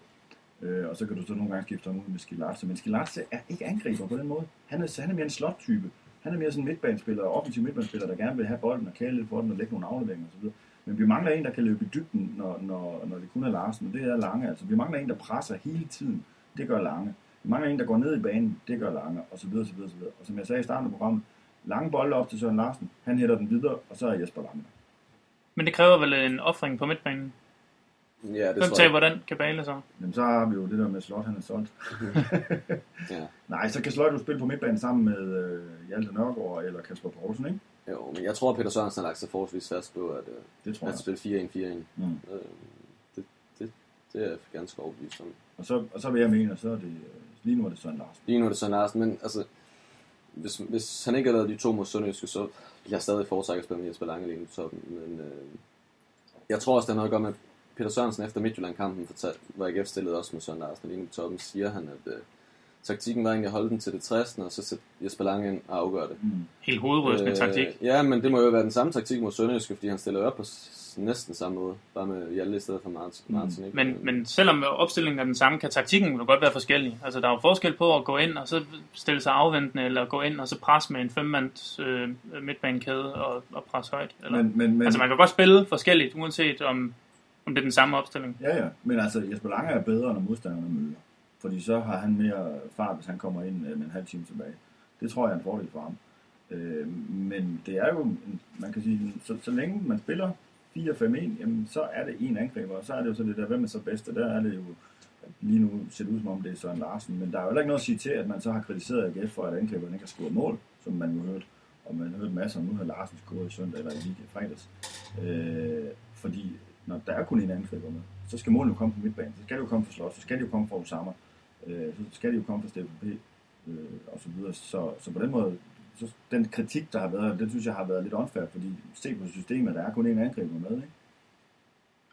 Øh, og så kan du så nogle gange skifte ham ud med Skilatse. Men Skilatse er ikke angriber på den måde. Han er, han er mere en slot-type. Han er mere sådan en midtbanespiller, offensiv midtbanespiller, der gerne vil have bolden og kæle lidt for den og lægge nogle afleveringer osv. Men vi mangler en, der kan løbe i dybden, når, når, når det kun er Larsen, og det er Lange. Altså, vi mangler en, der presser hele tiden. Det gør Lange. Vi mangler en, der går ned i banen. Det gør Lange, og så videre, så videre, så videre. Og som jeg sagde i starten af programmet, lange bolde op til Søren Larsen. Han hætter den videre, og så er Jesper Lange. Men det kræver vel en offring på midtbanen. Ja, det Hvem tror jeg. taber den kabale så? Jamen, så har vi jo det der med Slot, han er solgt. *laughs* Ja. Nej, så kan Slot jo spille på midtbanen sammen med øh, Hjalte Nørgaard eller Kasper Poulsen, ikke? Jo, men jeg tror, at Peter Sørensen har lagt sig forholdsvis fast på, at, øh, Det tror at spille 4-1-4-1. Mm. Øh, det, det, det er jeg ganske overbevist om. Og så, og så vil jeg mene, at så er det, øh, lige nu er det Søren Larsen. Lige nu er det Søren Larsen, men altså, hvis, hvis han ikke havde lavet de to mod Sønderjyske, så ville jeg stadig foretrække at spille med Jesper Lange alene på toppen. Men øh, jeg tror også, det har noget at gøre med, at Peter Sørensen efter Midtjylland-kampen, fortalte, hvor AGF stillede også med Søren Larsen alene på toppen, siger han, at øh, taktikken var egentlig at holde den til det 60. og så sætte Jesper Lange ind og afgøre det. Mm. Helt hovedrystende øh, taktik. Ja, men det må jo være den samme taktik mod Sønderjyske, fordi han stiller op på næsten samme måde, bare med Hjalte i stedet for Martin. Mm. Martin ikke? Men, men selvom opstillingen er den samme, kan taktikken jo godt være forskellig. Altså, der er jo forskel på at gå ind og så stille sig afventende, eller gå ind og så presse med en femmands øh, midtbanekæde og, og presse højt. Eller, Men, men, men, altså, man kan godt spille forskelligt, uanset om, om det er den samme opstilling. Ja, ja. Men altså, Jesper Lange er bedre, når modstanderne møder. Fordi så har han mere fart, hvis han kommer ind øh, med en halv time tilbage. Det tror jeg er en fordel for ham. Øh, men det er jo, man kan sige, så, så længe man spiller 4-5-1, jamen, så er det en angriber, og så er det jo så det der, hvem er så bedste, der er det jo, lige nu ser det ud som om, det er Søren Larsen, men der er jo heller ikke noget at sige til, at man så har kritiseret AGF for, at angriberne ikke har scoret mål, som man jo hørte, og man hørte masser om, nu har Larsen scoret i søndag eller i weekend fredags. Øh, fordi når der er kun en angriber med, så skal målene jo komme på midtbanen, så skal det jo komme fra Slot, så skal det jo komme fra Osama, øh, så skal det jo komme fra Stefan P. Øh, og så videre. Så, så på den måde, så den kritik, der har været, den synes jeg har været lidt unfair, fordi se på systemet, der er kun en angriber med, ikke?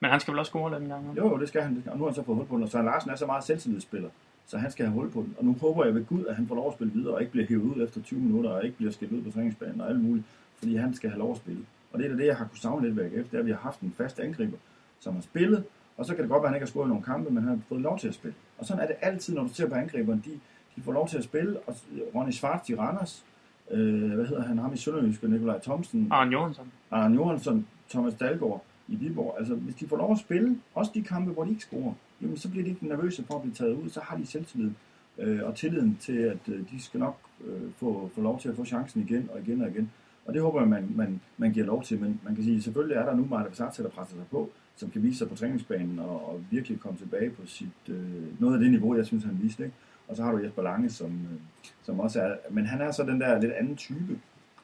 Men han skal vel også score den gang. Jo, jo, det skal han. Og nu har han så fået hul på den, og Søren Larsen er så meget selvtillidsspiller, så han skal have hul på den. Og nu håber jeg ved Gud, at han får lov at spille videre, og ikke bliver hævet ud efter 20 minutter, og ikke bliver skilt ud på træningsbanen og alt muligt, fordi han skal have lov at spille. Og det er da det, jeg har kunnet savne lidt ved AGF, det er, at vi har haft en fast angriber, som har spillet, og Og så kan det godt være, at han ikke har scoret nogle kampe, men han har fået lov til at spille. Og sådan er det altid, når du ser på angriberne. De, de får lov til at spille, og Ronny Schwartz i Randers, øh, hvad hedder han, ham i Sønderjyske, Nikolaj Thomsen, Arne Johansson. Arne Johansson, Thomas Dalgaard i Viborg. Altså, hvis de får lov at spille, også de kampe, hvor de ikke scorer, jamen, så bliver de ikke nervøse for at blive taget ud, så har de selvtillid øh, og tilliden til, at øh, de skal nok øh, få, få lov til at få chancen igen og igen og igen. Og det håber jeg, man, man, man giver lov til, men man kan sige, selvfølgelig er der nu meget Versace, der presser sig på, som kan vise sig på træningsbanen og, og virkelig komme tilbage på sit, øh, noget af det niveau, jeg synes, han viste. Ikke? Og så har du Jesper Lange, som, øh, som også er, men han er så den der lidt anden type,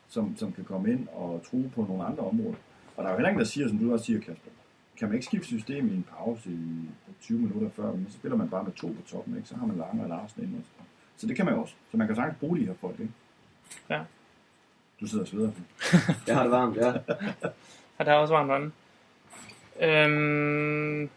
som, som kan komme ind og true på nogle andre områder. Og der er jo heller ingen, der siger, som du også siger, Kasper, kan man ikke skifte system i en pause i 20 minutter før, men så spiller man bare med to på toppen, ikke? så har man Lange og Larsen ind. Også. Så det kan man jo også. Så man kan sagtens bruge de her folk. Ikke? Ja. Du sidder og sveder. Jeg har det varmt, ja. Ja, der er også varmt vandet. Øhm,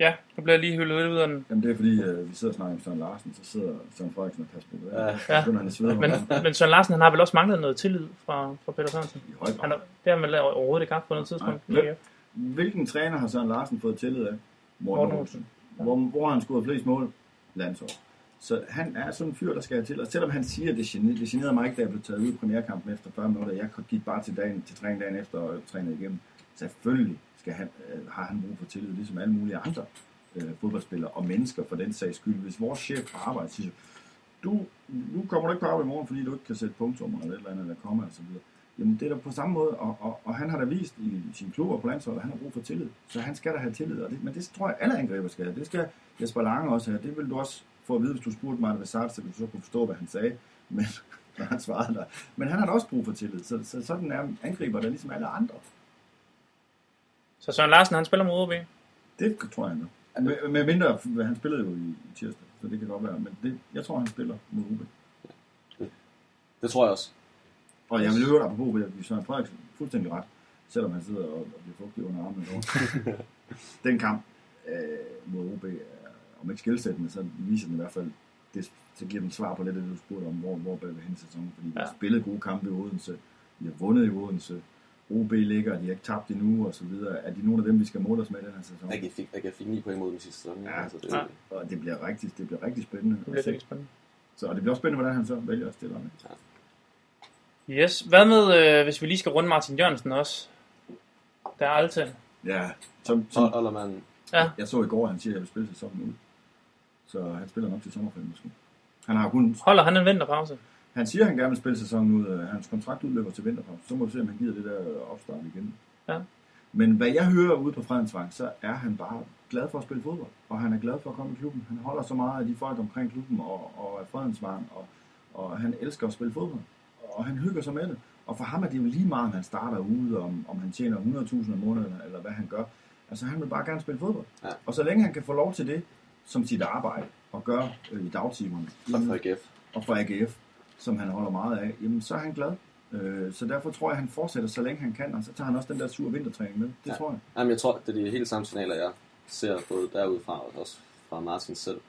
ja, nu bliver jeg lige hyldet lidt ud af den. Jamen det er fordi, øh, vi sidder og snakker om Søren Larsen, så sidder Søren Frederiksen og Kasper. Ja. Ja. Så begynder han at svede. Men, Men, men Søren Larsen, han har vel også manglet noget tillid fra, fra Peter Sørensen. I høj Han har, det har man overhovedet ikke haft på noget tidspunkt. Nej. Ja. Hvilken træner har Søren Larsen fået tillid af? Morten Morten Olsen. Hvor, hvor har han scoret flest mål? Landshold. Så han er sådan en fyr, der skal have til. Og selvom han siger, at det generede, det generede mig ikke, da jeg blev taget ud i premierkampen efter 40 minutter. Jeg gik bare til, dagen, til træning dagen efter og trænede igennem. Selvfølgelig skal han, øh, har han brug for tillid, ligesom alle mulige andre øh, fodboldspillere og mennesker for den sags skyld. Hvis vores chef på arbejde siger, du, nu kommer du ikke på arbejde i morgen, fordi du ikke kan sætte punktum eller et eller andet, eller kommer og så videre. Jamen det er da på samme måde, og, og, og han har da vist i sin klub og på landsholdet, at han har brug for tillid. Så han skal da have tillid, og det, men det tror jeg alle angriber skal have. Det skal Jesper Lange også have. Det vil du også få at vide, hvis du spurgte Martin Vassart, så du så kunne forstå, hvad han sagde. Men *laughs* når han svarede dig. Men han har da også brug for tillid, så, så sådan er angriber der ligesom alle andre. Så Søren Larsen, han spiller mod OB. Det tror jeg nu. Med, med mindre, han spillede jo i, i tirsdag, så det kan godt være. Men det, jeg tror, han spiller mod OB. Det tror jeg også. Og jeg vil høre dig på Bo, at Søren Frederiksen fuldstændig ret, selvom han sidder og, og bliver fugtig under armen. *laughs* den kamp øh, mod OB, er, om ikke skilsættende, så viser den i hvert fald, det, så giver den svar på lidt af det, du spurgte om, hvor, hvor bag ved hen i sæsonen. Fordi vi har Ja. spillet gode kampe i Odense, vi har vundet i Odense, OB ligger, de har ikke tabt endnu, og så videre. Er de nogle af dem, vi skal måle os med i den her sæson? AGF fik, AGF fik 9 point mod dem sidste sæson. Ja. Altså, det, Ja. Og det bliver rigtig, det bliver rigtig spændende. Det bliver virkelig spændende. Så, og det bliver også spændende, hvordan han så vælger at stille med. Yes. Hvad med, øh, hvis vi lige skal runde Martin Jørgensen også? Der er altid. Ja, som, Så som holder man... Ja. jeg så i går, at han siger, at jeg vil spille sæsonen ud. Så han spiller nok til sommerferien måske. Han har kun Holder han en vinterpause? Han siger, at han gerne vil spille sæsonen ud. øh, Hans kontrakt udløber til vinterpause. Så må vi se, om han giver det der opstart igen. Ja. Men hvad jeg hører ude på Fredensvang, så er han bare glad for at spille fodbold. Og han er glad for at komme i klubben. Han holder så meget af de folk omkring klubben og, og af Fredensvang. Og, og han elsker at spille fodbold. Og han hygger sig med det. Og for ham er det jo lige meget, om han starter ude, om, om han tjener 100.000 om måneden, eller hvad han gør. Altså han vil bare gerne spille fodbold. Ja. Og så længe han kan få lov til det, som sit arbejde, og gøre øh, i dagtimerne, Og for AGF. og for AGF, som han holder meget af, jamen så er han glad. Øh, så derfor tror jeg, han fortsætter så længe han kan, og så tager han også den der sur vintertræning med. Det Ja. tror jeg. Jamen, jeg tror, det er de helt samme signaler, jeg ser både derudfra og også fra Martin selv.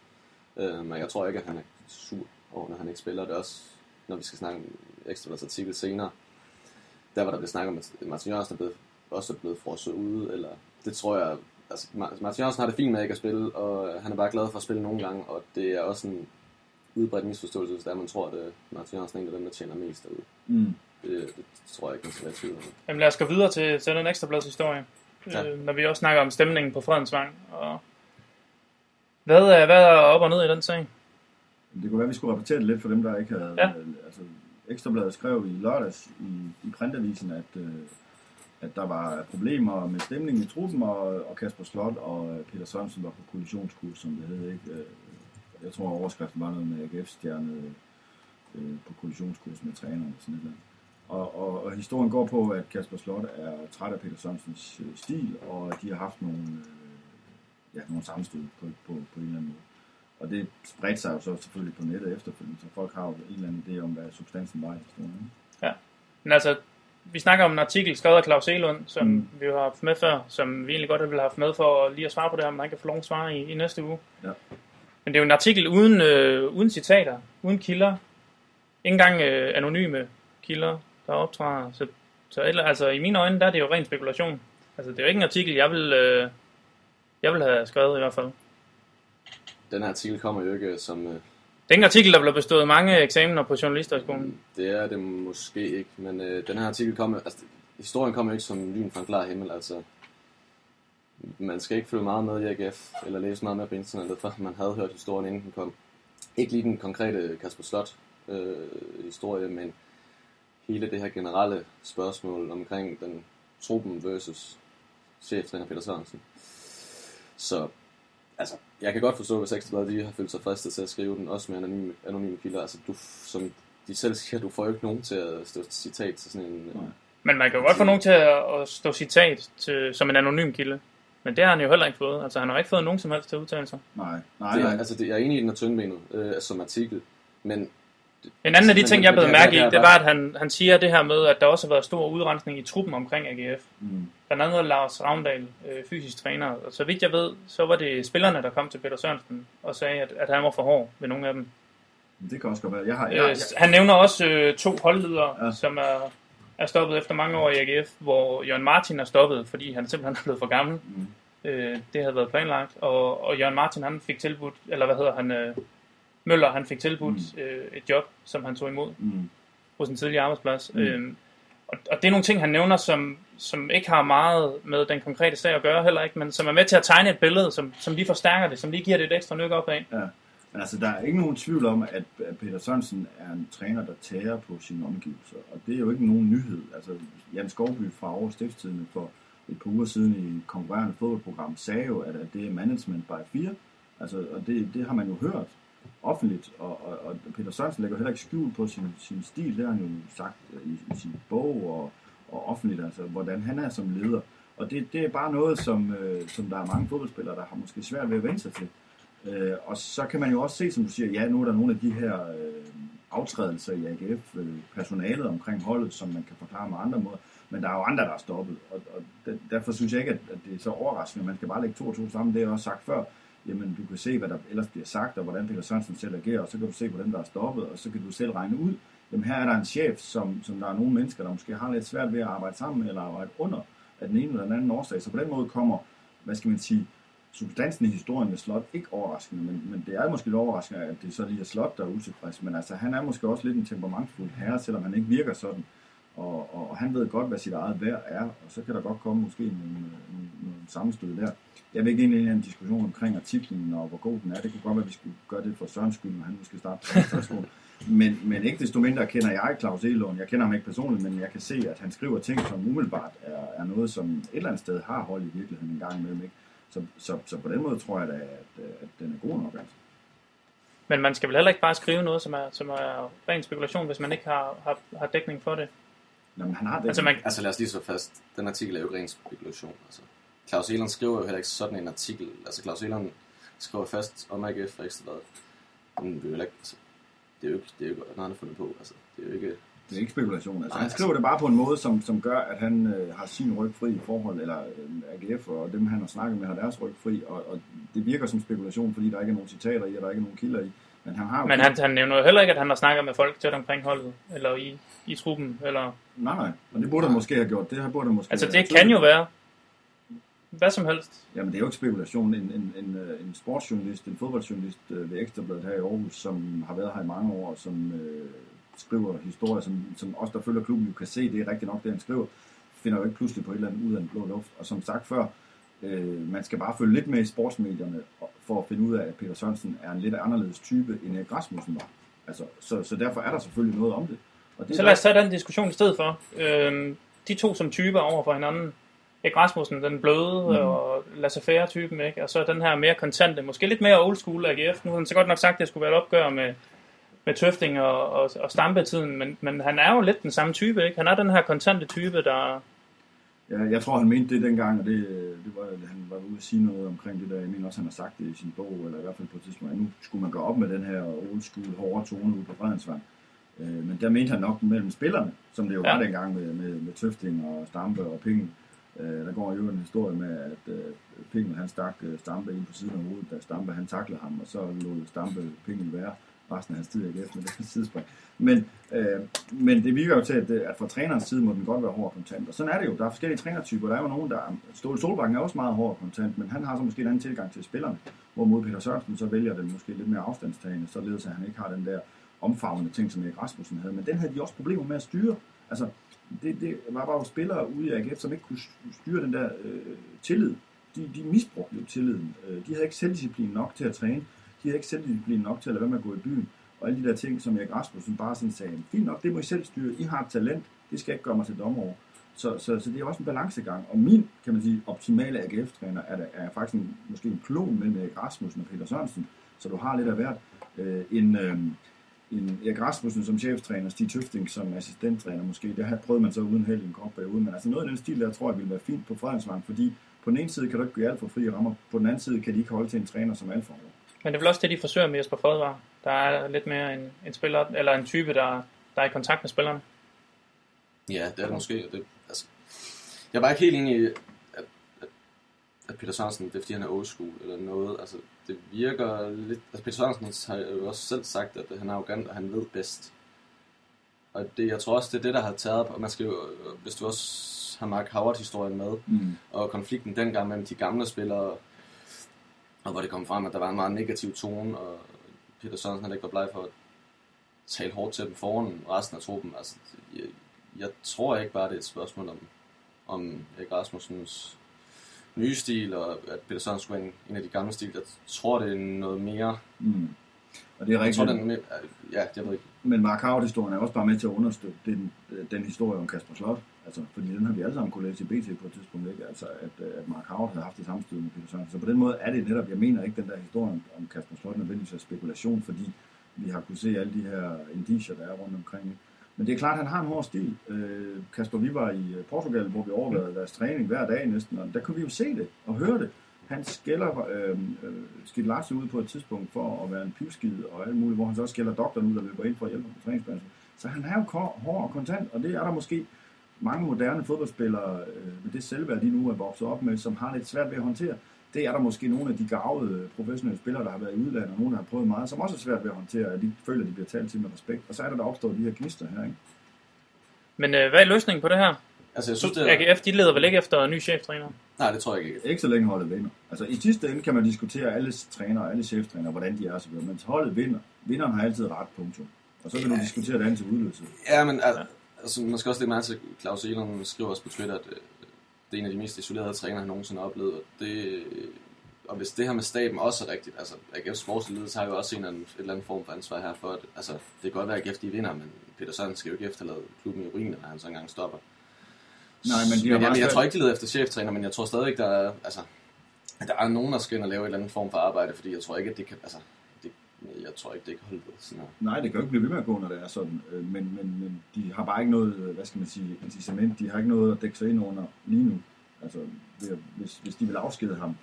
Øh, men jeg tror ikke, at han er sur over, når han ikke spiller. Det er også, når vi skal snakke om Ekstrabladets artikel senere, der var der blevet snakket om, at Martin Jørgensen er blevet, også er blevet frosset ude, eller det tror jeg, altså Mar- Martin Jørgensen har det fint med ikke at spille, og han er bare glad for at spille nogle gange, og det er også en udbredt misforståelse, hvis der man tror, at øh, Martin Jørgensen er en af dem, der tjener mest derude. Mm. Det, det tror jeg ikke, man skal være tvivl om. Jamen lad os gå videre til, til den ekstra historie. Ja. Øh, når vi også snakker om stemningen på Fredensvang. Og hvad, er, hvad er op og ned i den sag? Det kunne være, at vi skulle repetere det lidt for dem, der ikke havde... Ja. Altså, Ekstrabladet skrev i lørdags i, i printavisen, at, øh, at der var problemer med stemningen i truppen, og, og Kasper Slot og øh, Peter Sørensen var på kollisionskurs, som det hed. Ikke? Jeg tror, overskriften var noget med AGF-stjerne øh, på kollisionskurs med træneren og sådan noget. Og, og, og historien går på, at Kasper Slot er træt af Peter Sørensens øh, stil, og at de har haft nogle, øh, ja, nogle sammenstød på, på, på en eller anden måde. Og det spredte sig jo så selvfølgelig på nettet efterfølgende, så folk har jo en eller anden idé om, hvad substansen var i historien. ikke? Men altså, vi snakker om en artikel skrevet af Claus Elund, som mm. Vi har haft med før, som vi egentlig godt ville have haft med for lige at svare på det her, om han kan få lov at svare i, i næste uge. Ja. Men det er jo en artikel uden, øh, uden citater, uden kilder. Ikke engang øh, anonyme kilder, der optræder. Så, så eller, altså, i mine øjne, der er det jo ren spekulation. Altså, det er jo ikke en artikel, jeg vil, øh, Jeg vil have skrevet i hvert fald. Den her artikel kommer jo ikke som... Øh, Det er ikke en artikel, der bliver bestået mange eksamener på journalisterskolen. det er det måske ikke, men øh, den her artikel kommer... Altså, historien kommer jo ikke som lyn fra en klar himmel, altså... Man skal ikke følge meget med i AGF, eller læse meget med på internettet, for man havde hørt historien, inden den kom. Ikke lige den konkrete Kasper Slot øh, historie, men hele det her generelle spørgsmål omkring den truppen versus cheftræner Peter Sørensen. Så altså, jeg kan godt forstå, hvis Ekstrabladet de har følt sig fristet til at skrive den, også med anonyme, anonyme kilder. Altså, du, som de selv siger, du får jo ikke nogen til at stå citat til sådan en... Nej. Men man kan jo godt få nogen til at, at stå citat til, som en anonym kilde. Men det har han jo heller ikke fået. Altså, han har ikke fået nogen som helst til at udtale sig. Nej, nej, Det er, nej. altså, det, jeg er enig i, den er tyndbenet øh, som artikel, men En anden af de ting, jeg blev mærke det i, det var, at han, han siger det her med, at der også har været stor udrensning i truppen omkring AGF. Mm. Blandt andet Lars Ravndal, øh, fysisk træner. Og så vidt jeg ved, så var det spillerne, der kom til Peter Sørensen og sagde, at, at han var for hård ved nogle af dem. Det kan også godt være. Jeg har, jeg, Øh, jeg, han nævner også øh, to holdledere, ja. som er, er stoppet efter mange år i AGF, hvor Jørgen Martin er stoppet, fordi han simpelthen er blevet for gammel. mm. Øh, det havde været planlagt, og, og Jørgen Martin han fik tilbudt, eller hvad hedder han, øh, Møller han fik tilbudt mm. øh, et job, som han tog imod Mm. hos en tidligere arbejdsplads. Mm. Øhm, og, og det er nogle ting, han nævner, som, som ikke har meget med den konkrete sag at gøre heller ikke, men som er med til at tegne et billede, som, som lige forstærker det, som lige giver det et ekstra nyk op af. Ja. Men altså, der er ikke nogen tvivl om, at Peter Sørensen er en træner, der tager på sine omgivelser. Og det er jo ikke nogen nyhed. Altså, Jan Skovby fra Aarhus Stiftstidende for et par uger siden i et konkurrerende fodboldprogram sagde jo, at, at det er management by fire. Altså, og det, det har man jo hørt offentligt, og, og, og Peter Sørensen lægger heller ikke skjul på sin, sin stil. Det har han jo sagt i, i sin bog og, og offentligt, altså hvordan han er som leder. Og det, det er bare noget, som, øh, som der er mange fodboldspillere, der har måske svært ved at vende sig til. Øh, og så kan man jo også se, som du siger, ja, nu er der nogle af de her øh, aftrædelser i AGF-personalet øh, omkring holdet, som man kan forklare med andre måder. Men der er jo andre, der er stoppet, og, og der, derfor synes jeg ikke, at, at det er så overraskende. Man skal bare lægge to og to sammen. Det har jeg også sagt før. Jamen, du kan se, hvad der ellers bliver sagt, og hvordan Peter Sørensen selv agerer, og så kan du se, hvordan der er stoppet, og så kan du selv regne ud, jamen her er der en chef, som, som der er nogle mennesker, der måske har lidt svært ved at arbejde sammen eller arbejde under af den ene eller den anden årsag. Så på den måde kommer, hvad skal man sige, substansen i historien med Slot ikke overraskende, men, men det er måske lidt overraskende, at det så lige er Slot, der er utilfreds. Men altså, han er måske også lidt en temperamentfuld herre, selvom han ikke virker sådan. Og, og, og han ved godt, hvad sit eget værd er, og så kan der godt komme måske nogle, øh, nogle, nogle sammenstød der. Jeg vil ikke ind i en diskussion omkring artiklen og hvor god den er. Det kunne godt være, at vi skulle gøre det for Sørens skyld, når han måske skal starte på. Men, men ikke desto mindre kender jeg Claus Elund. Jeg kender ham ikke personligt, men jeg kan se, at han skriver ting, som umiddelbart er, er noget, som et eller andet sted har hold i virkeligheden en gang imellem. Ikke? Så, så, så på den måde tror jeg da, at, at den er god nok. Altså. Men man skal vel heller ikke bare skrive noget, som er, som er ren spekulation, hvis man ikke har, har, har dækning for det. Jamen, han har det. Altså man, Altså lad os lige så fast, den artikel er jo ikke ren spekulation. Altså. Claus Elund skriver jo heller ikke sådan en artikel. Altså Claus Elund skriver fast om AGF og Ekstrabladet. Men det er jo ikke, altså, det er jo ikke, det er jo ikke noget, han har fundet på. Altså, det er jo ikke, Det er ikke spekulation. Altså, Nej, han skriver det bare på en måde, som, som gør, at han øh, har sin ryg fri i forhold, eller øh, AGF og dem, han har snakket med, har deres ryg fri, og, og det virker som spekulation, fordi der ikke er nogen citater i, og der er ikke nogen kilder i. Men han har men han, han nævner jo heller ikke, at han har snakket med folk tæt omkring holdet, eller i, i truppen, eller... Nej, nej. Og det burde han måske have gjort. Det her burde han måske Altså have det kan jo være hvad som helst. Jamen, det er jo ikke spekulation. En, en, en, øh, en sportsjournalist, en fodboldjournalist øh, ved Ekstrabladet her i Aarhus, som har været her i mange år, som øh, skriver historier, som, som os, der følger klubben, jo kan se, det er rigtigt nok, det han skriver, finder jo ikke pludselig på et eller andet ud af den blå luft. Og som sagt før, øh, man skal bare følge lidt med i sportsmedierne, for at finde ud af, at Peter Sørensen er en lidt anderledes type, end Erik Rasmussen var. Altså, så, så derfor er der selvfølgelig noget om det. Og det Så lad os tage den diskussion i stedet for. Øhm, de to som typer over for hinanden. Erik Rasmussen, den bløde mm. og laissez-faire typen, ikke? og så den her mere kontante, måske lidt mere old school AGF. Nu har han så godt nok sagt, at det skulle være et opgør med, med Tøfting og, og, og Stampetiden, men, men han er jo lidt den samme type, ikke? Han er den her kontante type, der... Ja, jeg tror, han mente det dengang, og det, det var, han var ude at sige noget omkring det der. Jeg mener også, han har sagt det i sin bog, eller i hvert fald på et tidspunkt, at nu skulle man gå op med den her old school, hårde tone ude på Fredensvang. Øh, men der mente han nok mellem spillerne, som det jo ja. var dengang med, med, med Tøfting og Stampe og Pingen. Øh, der går jo en historie med, at øh, Pingen han stak øh, Stampe ind på siden af hovedet, da Stampe han taklede ham, og så lod Stampe Pingen være resten af hans tid i AGF, men det er sidespring. Men, øh, men det virker jo til, at, øh, at fra trænerens side må den godt være hård og kontant. Og sådan er det jo. Der er forskellige trænertyper. Der er jo nogen, der... Ståle Solbakken er også meget hård og kontant, men han har så måske en anden tilgang til spillerne. Hvorimod Peter Sørensen så vælger den måske lidt mere afstandstagende, således at han ikke har den der omfavnende ting, som Erik Rasmussen havde. Men den havde de også problemer med at styre. Altså, det, det var bare spillere ude i AGF, som ikke kunne styre den der øh, tillid. De, de misbrugte jo tilliden. Øh, de havde ikke selvdisciplin nok til at træne. De havde ikke selvdisciplin nok til at lade være med at gå i byen. Og alle de der ting, som Erik Rasmussen bare sådan sagde, fint nok, det må I selv styre. I har et talent. Det skal ikke gøre mig til dommer over. Så, så, så det er også en balancegang. Og min, kan man sige, optimale AGF-træner er, er faktisk en, måske en klon mellem Erik Rasmussen og Peter Sørensen. Så du har lidt af hvert. Øh, en, øh, en Erik Rasmussen som cheftræner, Stig Tøfting som assistenttræner måske. Det har prøvet man så uden held i en kort periode, men altså noget af den stil der tror jeg ville være fint på Fredensvang, fordi på den ene side kan du ikke gøre alt for frie rammer, på den anden side kan de ikke holde til en træner som alt for hård. Men det er vel også det, de forsøger med Jesper Fredvar. Der er lidt mere en, en spiller, eller en type, der, der er i kontakt med spillerne. Ja, det er det måske. Det, altså, jeg var ikke helt enig i, at, at, at Peter Sørensen, det er fordi han er old school eller noget. Altså, det virker lidt... Altså Peter Sørensen har jo også selv sagt, at han er arrogant, og han ved bedst. Og det, jeg tror også, det er det, der har taget på. Man skal jo, hvis du også har Mark Howard-historien med, mm. og konflikten dengang mellem de gamle spillere, og hvor det kom frem, at der var en meget negativ tone, og Peter Sørensen han ikke var bleg for at tale hårdt til dem foran resten af truppen. Altså, jeg, jeg tror ikke bare, det er et spørgsmål om, om Erik Rasmussens nye stil, og at Peter Sørensen skulle en, en af de gamle stil. Jeg tror, det er noget mere... Mm. Og det er rigtigt. Jeg tror, den, ja, jeg ved ikke. Men Mark Howard-historien er også bare med til at understøtte den, den historie om Kasper Slot. Altså, fordi den har vi alle sammen kunne læse i BT på et tidspunkt, ikke? Altså, at, øh, at Mark Howard havde haft det samme med Peter Sørensen. Så på den måde er det netop, jeg mener ikke den der historie om Kasper Slot nødvendigvis er spekulation, fordi vi har kunne se alle de her indicier, der er rundt omkring. Ikke? Men det er klart, at han har en hård stil. Øh, Kasper, vi var i øh, Portugal, hvor vi overvejede deres træning hver dag næsten, og der kunne vi jo se det og høre det. Han skælder øh, øh, Skid Larsen ud på et tidspunkt for at være en pivskid og alt muligt, hvor han så også skælder doktoren ud, der løber ind for at hjælpe på træningspladsen. Så han er jo hård og kontant, og det er der måske mange moderne fodboldspillere øh, med det selvværd, de nu er vokset op med, som har lidt svært ved at håndtere. Det er der måske nogle af de gavede professionelle spillere, der har været i udlandet, og nogle, der har prøvet meget, som også er svært ved at håndtere, at de føler, at de bliver talt til med respekt. Og så er der, der opstår de her gnister her, ikke? Men øh, hvad er løsningen på det her? Altså, jeg synes, det er... AGF, de leder vel ikke efter en ny cheftræner? Nej, det tror jeg ikke. Ikke så længe holdet vinder. Altså, i sidste ende kan man diskutere alle trænere og alle cheftræner, hvordan de er osv., men holdet vinder. Vinderen har altid ret, punktum. Og så kan ja. du diskutere det andet til udløselse. Ja, men altså, altså, man skal også lægge mærke til, Claus Elon skriver også på Twitter, at øh, det er en af de mest isolerede trænere, han nogensinde har oplevet. Og, det, og hvis det her med staben også er rigtigt, altså AGF's sportsledelse har jo også en eller anden, et eller andet form for ansvar her for, at altså, det kan godt være, at AGF de vinder, men Peter Sørensen skal jo ikke efterlade klubben i ruinen, når han så engang stopper. Nej, men, de men jeg, jeg, tror ikke, de leder efter cheftræner, men jeg tror stadig, der er, altså, at der er nogen, der skal ind og lave en eller anden form for arbejde, fordi jeg tror ikke, at det kan, altså, jeg tror ikke, det kan holde ved sådan her. Nej, det kan jo ikke blive ved med at gå, når det er sådan, øh, men, men, men de har bare ikke noget, øh, hvad skal man sige, incitament, de har ikke noget at dække sig ind under lige nu. Altså, hvis, hvis de vil afskede ham,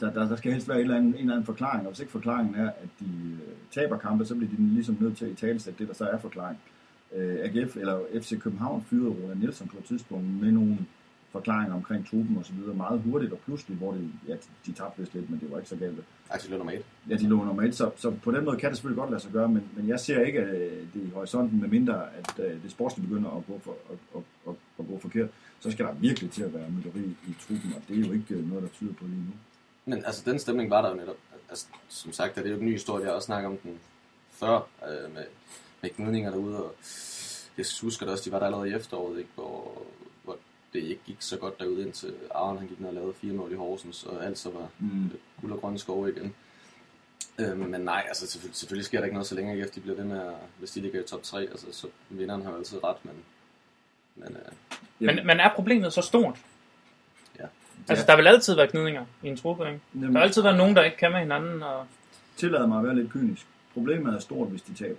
der, der, der skal helst være en eller, anden, en eller anden forklaring, og hvis ikke forklaringen er, at de øh, taber kampe, så bliver de ligesom nødt til at i talesætte det, der så er forklaring. Øh, AGF eller FC København fyrede Roland Nielsen på et tidspunkt med nogle forklaringer omkring truppen og så videre meget hurtigt og pludselig, hvor det, ja, de tabte vist lidt, men det var ikke så galt. Ja, de lå nummer et. Ja, de lå nummer et, så, så på den måde kan det selvfølgelig godt lade sig gøre, men, men jeg ser ikke øh, det i horisonten, med mindre at uh, det sportslige begynder at gå, for, at, at, at, at gå forkert, så skal der virkelig til at være mytteri i truppen, og det er jo ikke noget, der tyder på lige nu. Men altså, den stemning var der jo netop. Altså, som sagt, er det jo en ny historie, jeg har også snakket om den før, øh, med, med gnidninger derude, og jeg husker det også, de var der allerede i efteråret, ikke, hvor det ikke gik så godt derude, indtil Aron han gik ned og lavede fire mål i Horsens, og alt så var mm. guld og grønne skove igen. Øh, men nej, altså selvfølgelig, selvfølgelig sker der ikke noget, så længe efter de bliver ved med, at, hvis de ligger i top 3, altså, så vinderen har jo altid ret, men... Men, øh, men, men er problemet så stort? Ja. Altså, der vil altid være gnidninger i en truppe, ikke? Jamen, der vil altid være nogen, der ikke kan med hinanden, og... Tillad mig at være lidt kynisk. Problemet er stort, hvis de taber.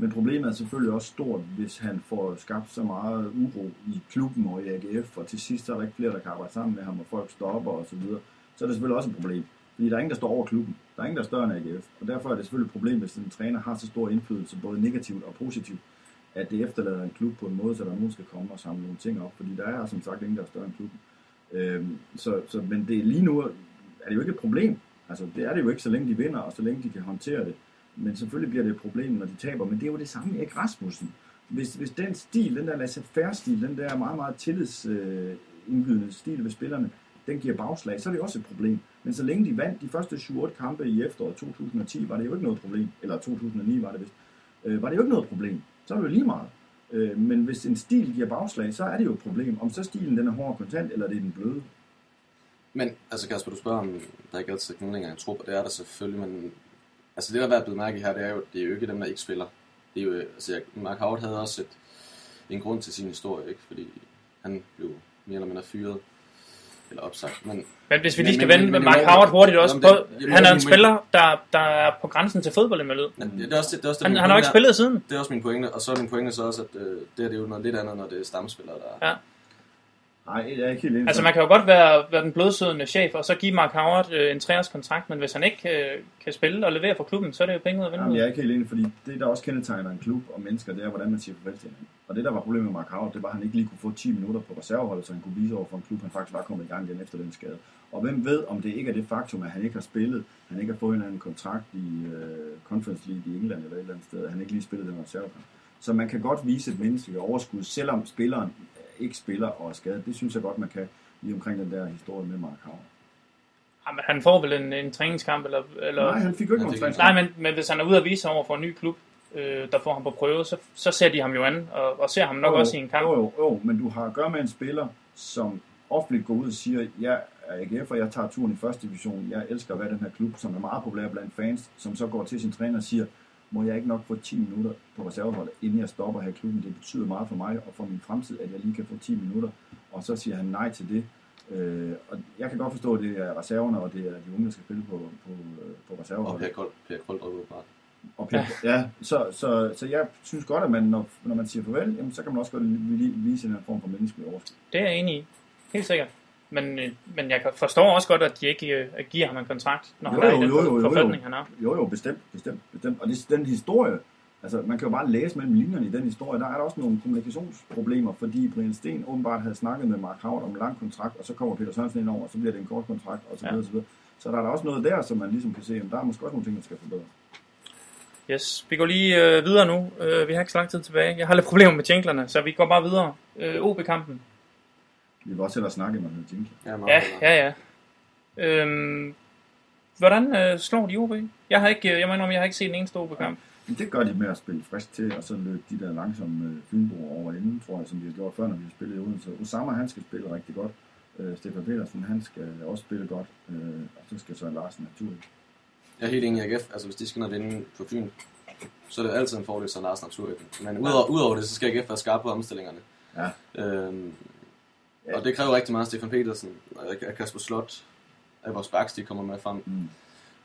Men problemet er selvfølgelig også stort, hvis han får skabt så meget uro i klubben og i AGF, og til sidst så er der ikke flere, der kan arbejde sammen med ham, og folk stopper og så videre. Så er det selvfølgelig også et problem. Fordi der er ingen, der står over klubben. Der er ingen, der er større end AGF. Og derfor er det selvfølgelig et problem, hvis en træner har så stor indflydelse, både negativt og positivt, at det efterlader en klub på en måde, så der nogen, skal komme og samle nogle ting op. Fordi der er som sagt ingen, der er større end klubben. Øhm, så, så, men det, lige nu er det jo ikke et problem. Altså, det er det jo ikke, så længe de vinder, og så længe de kan håndtere det men selvfølgelig bliver det et problem, når de taber. Men det er jo det samme med Erik Rasmussen. Hvis, hvis den stil, den der laissez-faire stil, den der meget, meget tillidsindgydende øh, stil ved spillerne, den giver bagslag, så er det også et problem. Men så længe de vandt de første 7-8 kampe i efteråret 2010, var det jo ikke noget problem. Eller 2009 var det vist. Øh, var det jo ikke noget problem. Så er det jo lige meget. Øh, men hvis en stil giver bagslag, så er det jo et problem. Om så stilen den er hård og kontant, eller det er den bløde. Men, altså Kasper, du spørger om, der ikke altid nogen jeg trup, og det er der selvfølgelig, men altså det, der er værd at mærke i her, det er jo, det er jo ikke dem, der ikke spiller. Det er jo, altså Mark Howard havde også et, en grund til sin historie, ikke? fordi han blev mere eller mindre fyret eller opsagt. Men, men hvis vi lige skal men, vende med Mark Howard hurtigt også på, det, han er en spiller, der, der er på grænsen til fodbold i Ja, det er også, det, det er også det, han, han har ikke spillet siden. Det er også min pointe, og så er min pointe så også, at øh, det er det jo noget lidt andet, når det er stamspillere, der ja. Nej, jeg er ikke helt. Altså man kan jo godt være, være den blodsødende chef, og så give Mark Howard øh, en treårs kontrakt, men hvis han ikke øh, kan spille og levere for klubben, så er det jo penge ud af vinduet. jeg er ikke helt enig, fordi det, der også kendetegner en klub og mennesker, det er, hvordan man siger farvel til hinanden. Og det, der var problemet med Mark Howard, det var, at han ikke lige kunne få 10 minutter på reserveholdet, så han kunne vise over for en klub, han faktisk var kommet i gang igen efter den skade. Og hvem ved, om det ikke er det faktum, at han ikke har spillet, han ikke har fået en anden kontrakt i uh, Conference League i England eller et eller andet sted, at han ikke lige spillet den reservekamp. Så man kan godt vise et menneskeligt overskud, selvom spilleren ikke spiller og er skadet. Det synes jeg godt, man kan lige omkring den der historie med Mark Howard. Jamen, han får vel en, en træningskamp? Eller, eller... Nej, han fik jo ikke nogen træningskamp. Nej, men, men hvis han er ude at vise sig over for en ny klub, øh, der får ham på prøve, så, så ser de ham jo an, og, og ser ham nok jo, også i en kamp. Jo, jo, jo, men du har at gøre med en spiller, som offentligt går ud og siger, jeg er AGF, og jeg tager turen i første division, jeg elsker at være den her klub, som er meget populær blandt fans, som så går til sin træner og siger, må jeg ikke nok få 10 minutter på reserveholdet, inden jeg stopper her i klubben. Det betyder meget for mig og for min fremtid, at jeg lige kan få 10 minutter. Og så siger han nej til det. Øh, og jeg kan godt forstå, at det er reserverne, og det er de unge, der skal spille på, på, på reserveholdet. Og Per, Kold, per Koldrup bare. Og per, ja, ja så, så, så jeg synes godt, at man, når, når man siger farvel, jamen, så kan man også godt vise en form for menneskelig overskud. Det er jeg enig i. Helt sikkert. Men, øh, men jeg forstår også godt, at de ikke øh, giver ham en kontrakt, når jo, han er i den jo, jo, forfatning, han er. Jo, jo, bestemt, bestemt, bestemt. Og det, den historie, altså man kan jo bare læse mellem linjerne i den historie, der er der også nogle kommunikationsproblemer, fordi Brian Sten åbenbart havde snakket med Mark Howard om en lang kontrakt, og så kommer Peter Sørensen ind over, og så bliver det en kort kontrakt, og så videre, ja. så videre. Så der er der også noget der, som man ligesom kan se, at der er måske også nogle ting, der skal forbedres. Yes, vi går lige øh, videre nu. Øh, vi har ikke så lang tid tilbage. Jeg har lidt problemer med jinglerne, så vi går bare videre. Øh, OB-kampen. Vi vil også hellere snakke med noget jingle. Ja, ja, ja. ja. Øhm, hvordan øh, slår de OB? Jeg har ikke, jeg mener, jeg har ikke set en eneste OB-kamp. Ja. Det gør de med at spille frisk til, og så løbe de der langsomme øh, Fynbo over inden, tror jeg, som de har gjort før, når de har spillet i Odense. Osama, han skal spille rigtig godt. Øh, Stefan Petersen, han skal også spille godt. Øh, og så skal Søren Larsen naturligt. Jeg er helt enig i AGF. Altså, hvis de skal ned vinde på Fyn, så er det altid en fordel, Søren Larsen naturligt. Men udover, udover det, så skal AGF være skarpe på omstillingerne. Ja. Øhm, Ja. Og det kræver rigtig meget Stefan Petersen og Kasper Slot, at vores backs de kommer med frem. Mm.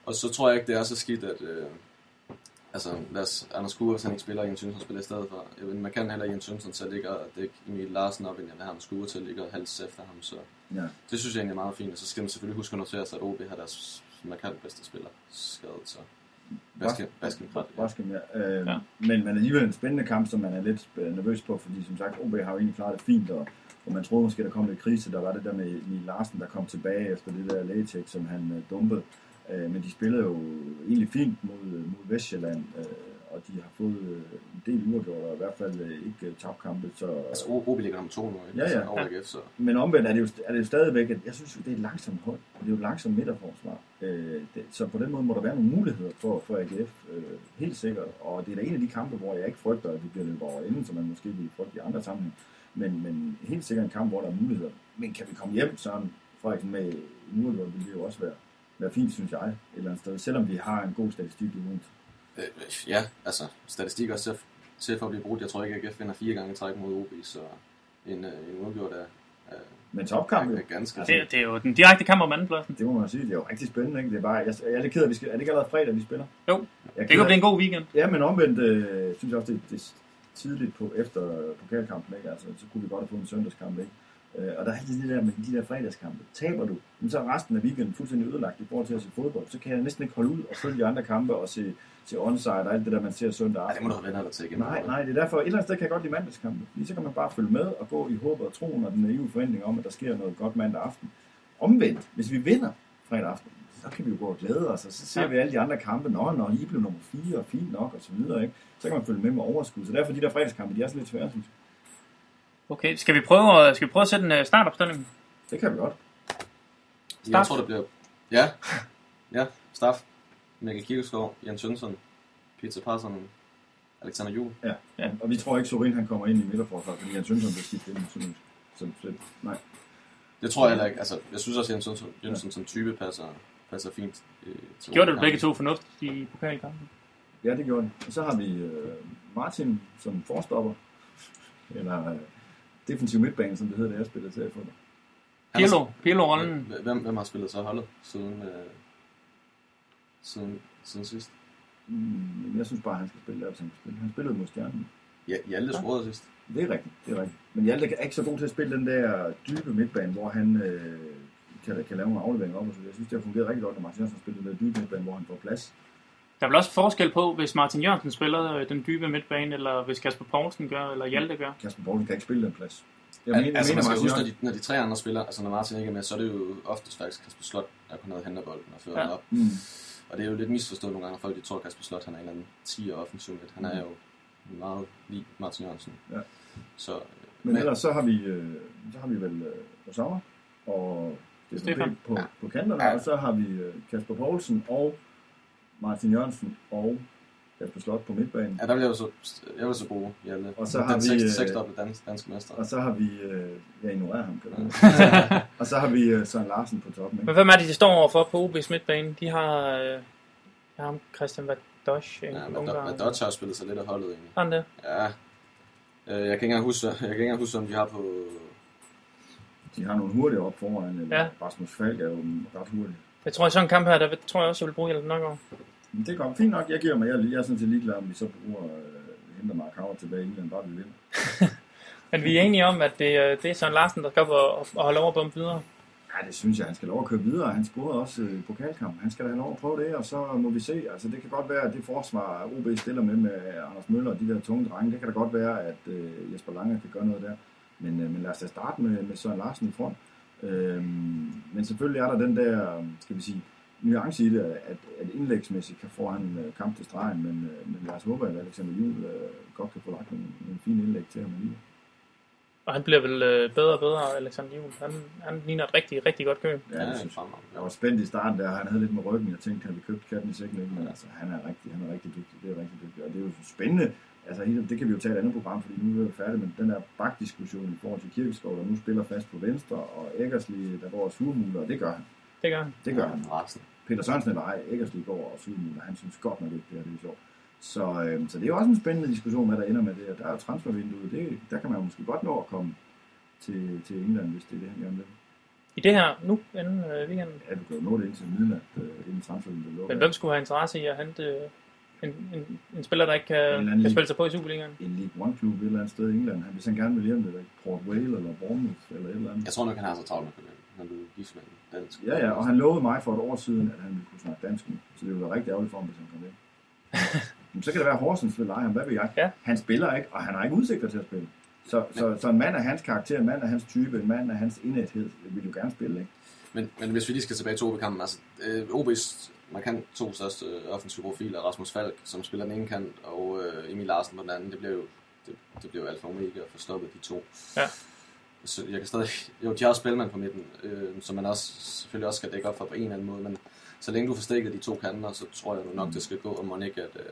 Og så tror jeg ikke, det er så skidt, at øh, altså, lad os, Anders Kure, hvis han ikke spiller, Jens Sønsen spiller i stedet for. Jeg ved, man kan heller Jens Sønsen, så ligger det Emil Larsen op, end jeg vil have Anders Kure til at ligge hals efter ham. Så ja. det synes jeg egentlig er meget fint. Og så skal man selvfølgelig huske at notere sig, at OB har deres markant bedste spiller skadet. Så Basken, Basken, Basken, ja. Øh, ja. Men, men alligevel en spændende kamp, som man er lidt nervøs på, fordi som sagt, OB har jo egentlig klaret det fint, og hvor man troede måske, der kom lidt krise. Der var det der med Emil Larsen, der kom tilbage efter det der latex, som han uh, dumpede. Uh, men de spillede jo egentlig fint mod, mod Vestjylland, uh, og de har fået uh, en del uafgjort, og i hvert fald uh, ikke uh, tabkampe. Så, altså OB ligger nummer to nu, ikke? Ja, ja. Over så. Men omvendt er det, jo, er det jo stadigvæk, at jeg synes, det er et langsomt hold, og det er jo et langsomt midterforsvar. Det, så på den måde må der være nogle muligheder for, for AGF, uh, helt sikkert. Og det er da en af de kampe, hvor jeg ikke frygter, at vi bliver løbet over inden, som man måske vil frygte i andre sammenhæng. Men, men helt sikkert en kamp, hvor der er muligheder. Men kan vi komme hjem, Søren Frederiksen, med en uafgjort, vil det jo også være, være fint, synes jeg, et eller andet sted. Selvom vi har en god statistik i Odense. Øh, ja, altså statistik også til, til for at blive brugt. Jeg tror ikke, at jeg finder fire gange træk mod OB, så en, øh, en uafgjort er, er men topkamp er, er ganske det, det, er jo den direkte kamp om andenpladsen. Det må man sige. Det er jo rigtig spændende. Ikke? Det er, bare, jeg, jeg er lidt ked af, vi skal, er det ikke allerede fredag, vi spiller? Jo, jeg det kan blive en god weekend. Ja, men omvendt øh, synes jeg også, det, det, tidligt på, efter pokalkampen, ikke? Altså, så kunne vi godt have fået en søndagskamp, ikke? Øh, og der er altid det der med de der fredagskampe. Taber du, så er resten af weekenden fuldstændig ødelagt i forhold til at se fodbold. Så kan jeg næsten ikke holde ud og følge de andre kampe og se, se onside og alt det der, man ser søndag aften. Ja, det må du have venner til igen. Nej, nej, det er derfor, et eller andet sted kan jeg godt lide mandagskampe. Lige så kan man bare følge med og gå i håbet og troen og den naive forventning om, at der sker noget godt mandag aften. Omvendt, hvis vi vinder fredag aften, så kan vi jo gå og glæde os, og så ser Ja. vi alle de andre kampe, nå, når I blev nummer 4, og fint nok, og så videre, ikke? Så kan man følge med med overskud. Så derfor de der fredagskampe, de er sådan lidt svære, synes jeg. Okay, skal vi prøve, at- skal vi prøve at sætte en øh, startopstilling? Det kan vi godt. Jeg Staff. tror, det bliver... Ja, ja, Staff, Mikkel Kirkegaard, Jens Jønsson, Peter Parson, Alexander Juhl. Ja. Ja. Og vi tror ikke, Sorin han kommer ind i midterforsvaret, fordi han synes, han vil skifte ind. Så, så, nej. Det tror jeg heller ikke. Altså, jeg synes også, at Jens Jønsson som type passer, passer fint øh, til Gjorde det begge to fornuftigt i pokalkampen? Ja, det gjorde han. Og så har vi øh, Martin som forstopper, eller øh, defensiv midtbane, som det hedder, da jeg spillede seriefodbold. Pirlo, Pirlo-rollen. Hvem, hvem har spillet så holdet siden, øh, siden, siden sidst? Mm, men jeg synes bare, han skal spille der, hvis han spille. Han spillede mod Stjernen. Ja, Hjalte scorede sidst. Det er rigtigt, det er rigtigt. Men Hjalte er ikke så god til at spille den der dybe midtbane, hvor han øh, kan, kan lave nogle afleveringer op. Og så jeg synes, det har fungeret rigtig godt, når Martin Jørgensen spiller den der dybe midtbane, hvor han får plads. Der er vel også forskel på, hvis Martin Jørgensen spiller øh, den dybe midtbane, eller hvis Kasper Poulsen gør, eller Hjalte gør. Kasper Poulsen kan ikke spille den plads. Jeg mener, altså, jeg man mener skal Martin huske, når de, når de tre andre spiller, altså når Martin ikke er med, så er det jo oftest faktisk Kasper Slot, der kun noget henter bolden og fører Ja. den op. Mm. Og det er jo lidt misforstået nogle gange, at folk de tror, at Kasper Slot han er en eller anden 10 og offensiv midt. Han er jo meget lige Martin Jørgensen. Ja. Så, øh, Men ellers så har vi, øh, så har vi vel Osama og Stefan Stefan. På, på kanterne, Ja. og så har vi øh, Kasper Poulsen og Martin Jørgensen og Kasper Slot på midtbanen. Ja, der vil jeg jo så, jeg vil så bruge Hjalte. Og så Den har vi, seks, øh, seks dobbelt dansk, danske mester. Og så har vi, øh, jeg ignorerer ham, kan du *laughs* Og så har vi Søren Larsen på toppen. Ikke? Men hvem er det, de står overfor på OB's midtbane? De har, øh, de har ham Christian Vadosh, en Ja. Dodge har spillet sig lidt af holdet egentlig. Har han det? Ja. Jeg kan ikke engang huske, jeg kan ikke engang huske, om de har på... De har nogle hurtige op foran. Eller Ja. Rasmus Falk er jo ret hurtig. Jeg tror, i sådan en kamp her, der tror jeg også, jeg vil bruge Hjalte nok over. Men det går fint nok. Jeg giver mig. Jeg, jeg er sådan set ligeglad, om vi så bruger øh, henter Mark Howard tilbage i England, bare vi vinder. *laughs* Men vi er enige om, at det, øh, det er Søren Larsen, der skal op og, og holde over bombe videre. Ja, det synes jeg, han skal lov at køre videre. Han scorede også øh, i pokalkampen. Han skal da have lov at prøve det, og så må vi se. Altså, det kan godt være, at det forsvar, OB stiller med med Anders Møller og de der tunge drenge, det kan da godt være, at øh, Jesper Lange kan gøre noget der. Men, øh, men lad os da starte med, med Søren Larsen i front. Øhm, men selvfølgelig er der den der, skal vi sige, nuance i det, at, at indlægsmæssigt kan få han øh, kamp til stregen, men, øh, men lad os håbe, at Alexander Juhl øh, godt kan få lagt en, en fin indlæg til ham alligevel. Og han bliver vel øh, bedre og bedre, Alexander Juhl. Han, han ligner et rigtig, rigtig godt køb. Ja, det synes jeg. Jeg var spændt i starten der, han havde lidt med ryggen, jeg tænkte, han vi købt katten i sækken, ikke? men altså, han er rigtig, han er rigtig dygtig, det er rigtig dygtig, og det er jo spændende, altså hele- det kan vi jo tage et andet program, fordi nu er vi færdige, men den der bakdiskussion i forhold til Kirkeskov, der nu spiller fast på venstre, og Eggersli, der går og surmuler, og det gør han, Det gør han. det gør han. Rasen. Peter Sørensen eller ej, Eggersli går og surmuler, han synes godt nok ikke, det her det er sjovt. Så, øh, så det er jo også en spændende diskussion, hvad der ender med det, og der er jo transfervinduet, det, der kan man jo måske godt nå at komme til, til England, hvis det er det, han gerne vil. I det her nu, inden øh, weekenden. Ja, du kan jo nå det indtil midnat, øh, inden transfervinduet lukker. Men hvem skulle have interesse i at hente øh, en, en, en spiller, der ikke kan, kan liga. spille sig på i Superligaen? en League One klub et eller andet sted i England. Han, hvis han gerne vil hjem det, der, Port Vale eller Bournemouth eller et eller andet. Jeg tror nok, han har så travlt med. Han er blevet gift med en dansk. Ja, ja, og han lovede mig for et år siden, at han ville kunne snakke dansk nu. Så det ville være rigtig ærgerligt for ham, hvis han kom hjem. *laughs* Men så kan det være, at Horsens vil lege ham, hvad ved jeg. Ja. Han spiller ikke, og han har ikke udsigter til at spille. Så, så, så en mand af hans karakter, en mand af hans type, en mand af hans indæthed, vil jo gerne spille, ikke? Men, men hvis vi lige skal tilbage til OB-kampen, altså øh, OB's markant to største offensive profiler, Rasmus Falk, som spiller den ene kant, og øh, Emil Larsen på den anden, det bliver jo, det, det bliver jo alfa omega at få stoppet de to. Ja. Så jeg kan stadig, jo, de har også spilmand på midten, øh, som man også, selvfølgelig også skal dække op for på en eller anden måde, men så længe du får stikket de to kanter, så tror jeg nu nok, det skal gå, og må ikke, at, øh,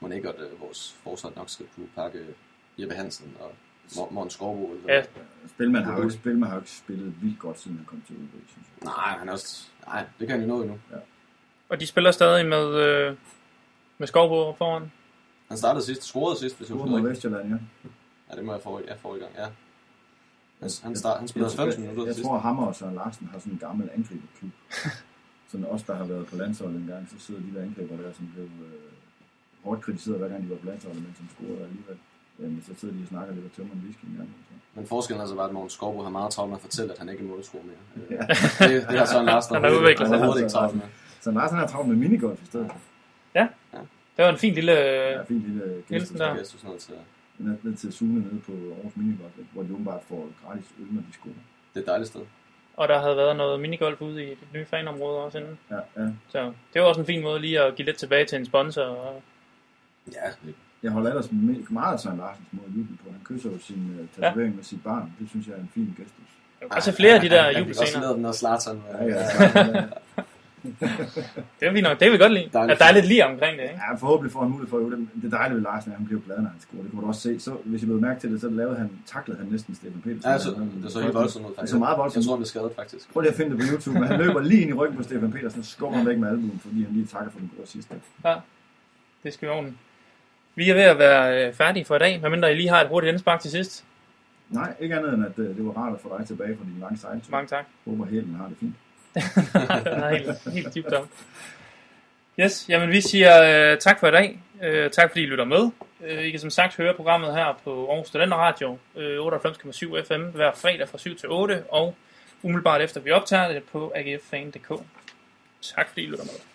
må ikke, at øh, vores forsvar nok skal kunne pakke Jeppe Hansen og Mor- Morten Skovbo. Eller, Ja. Spilman har jo ikke, Spilman har jo ikke spillet vildt godt, siden han kom til UB, synes jeg. Nej, han også, nej, det kan han jo nå endnu. Og de spiller stadig med, øh, med Skovbo foran. Han startede sidst, scorede sidst, hvis jeg husker mod rigtigt. Vestjylland, ja. Ja, det må jeg få, jeg får i gang, ja. Han, han, start, han spillede Jeg 90 tror- minutter Jeg sidst. tror, Hammer og Søren Larsen har sådan en gammel angriberklub. *laughs* sådan os, der har været på landsholdet en gang, så sidder de der angriber der, som blev øh, hårdt kritiseret, hver gang de var på landsholdet, men som scorede alligevel. Jamen, så sidder de og snakker lidt og tømmer en whisky en gang. Så. Men forskellen er altså bare, at Mogens Skovbo har meget travlt med at fortælle, at han ikke er målscorer mere. Ja. det, det har Søren Larsen Han har udviklet sig. overhovedet ikke travlt med. Så Larsen har travlt med minigolf i stedet. Det var en fin lille... Ja, Øh, fint lille Nielsen gæst. der. Sådan noget til, Ned, ned til Sune nede på Aarhus Minigolf, hvor de åbenbart får gratis øl, når de scorer. det er et dejligt sted. og der havde været noget minigolf ude i det nye fanområde også inden. Ja, ja. Så det var også en fin måde lige at give lidt tilbage til en sponsor. Og, Ja, Jeg holder ellers me- meget af Søren Larsens måde at juble på. Han kysser jo sin uh, tatovering ja. med sit barn. Det synes jeg er en fin gestus. var også flere af de der Han fik også jubelscener. lavet den der Zlatan. Ja, ja, Det er fint nok. Det vil vi godt lide. Dejligt. At der er lidt lige omkring det, ikke? ja, forhåbentlig får han mulighed for at det. Det dejlige ved Larsen er, at han blev glad, når han scorer. Det kunne du også se. Så, hvis I blev mærke til det, så lavede han, taklede han næsten Stefan Petersen. Ja, så, det så helt voldsomt ud, Det faktisk. så meget voldsomt Jeg tror, han er skadet, faktisk. Prøv lige at finde det på YouTube. Men han løber lige ind i ryggen på Stefan Petersen og skubber ham væk med albuen, fordi han lige takker for den gode sidste. Det skal vi ordne. Vi er ved at være øh, færdige for i dag, medmindre I lige har et hurtigt indspark til sidst. Nej, ikke andet end, at uh, det var rart at få dig tilbage fra din lange sejltur. Mange tak. Håber, Helen har det fint. *laughs* Nej, helt, helt tip top. Yes, jamen vi siger øh, tak for i dag. Øh, tak fordi I lytter med. Øh, I kan som sagt høre programmet her på Aarhus Studenter Radio øh, 98,7 FM hver fredag fra 7 til 8 og umiddelbart efter vi optager det på agffan.dk. Tak fordi I lytter med.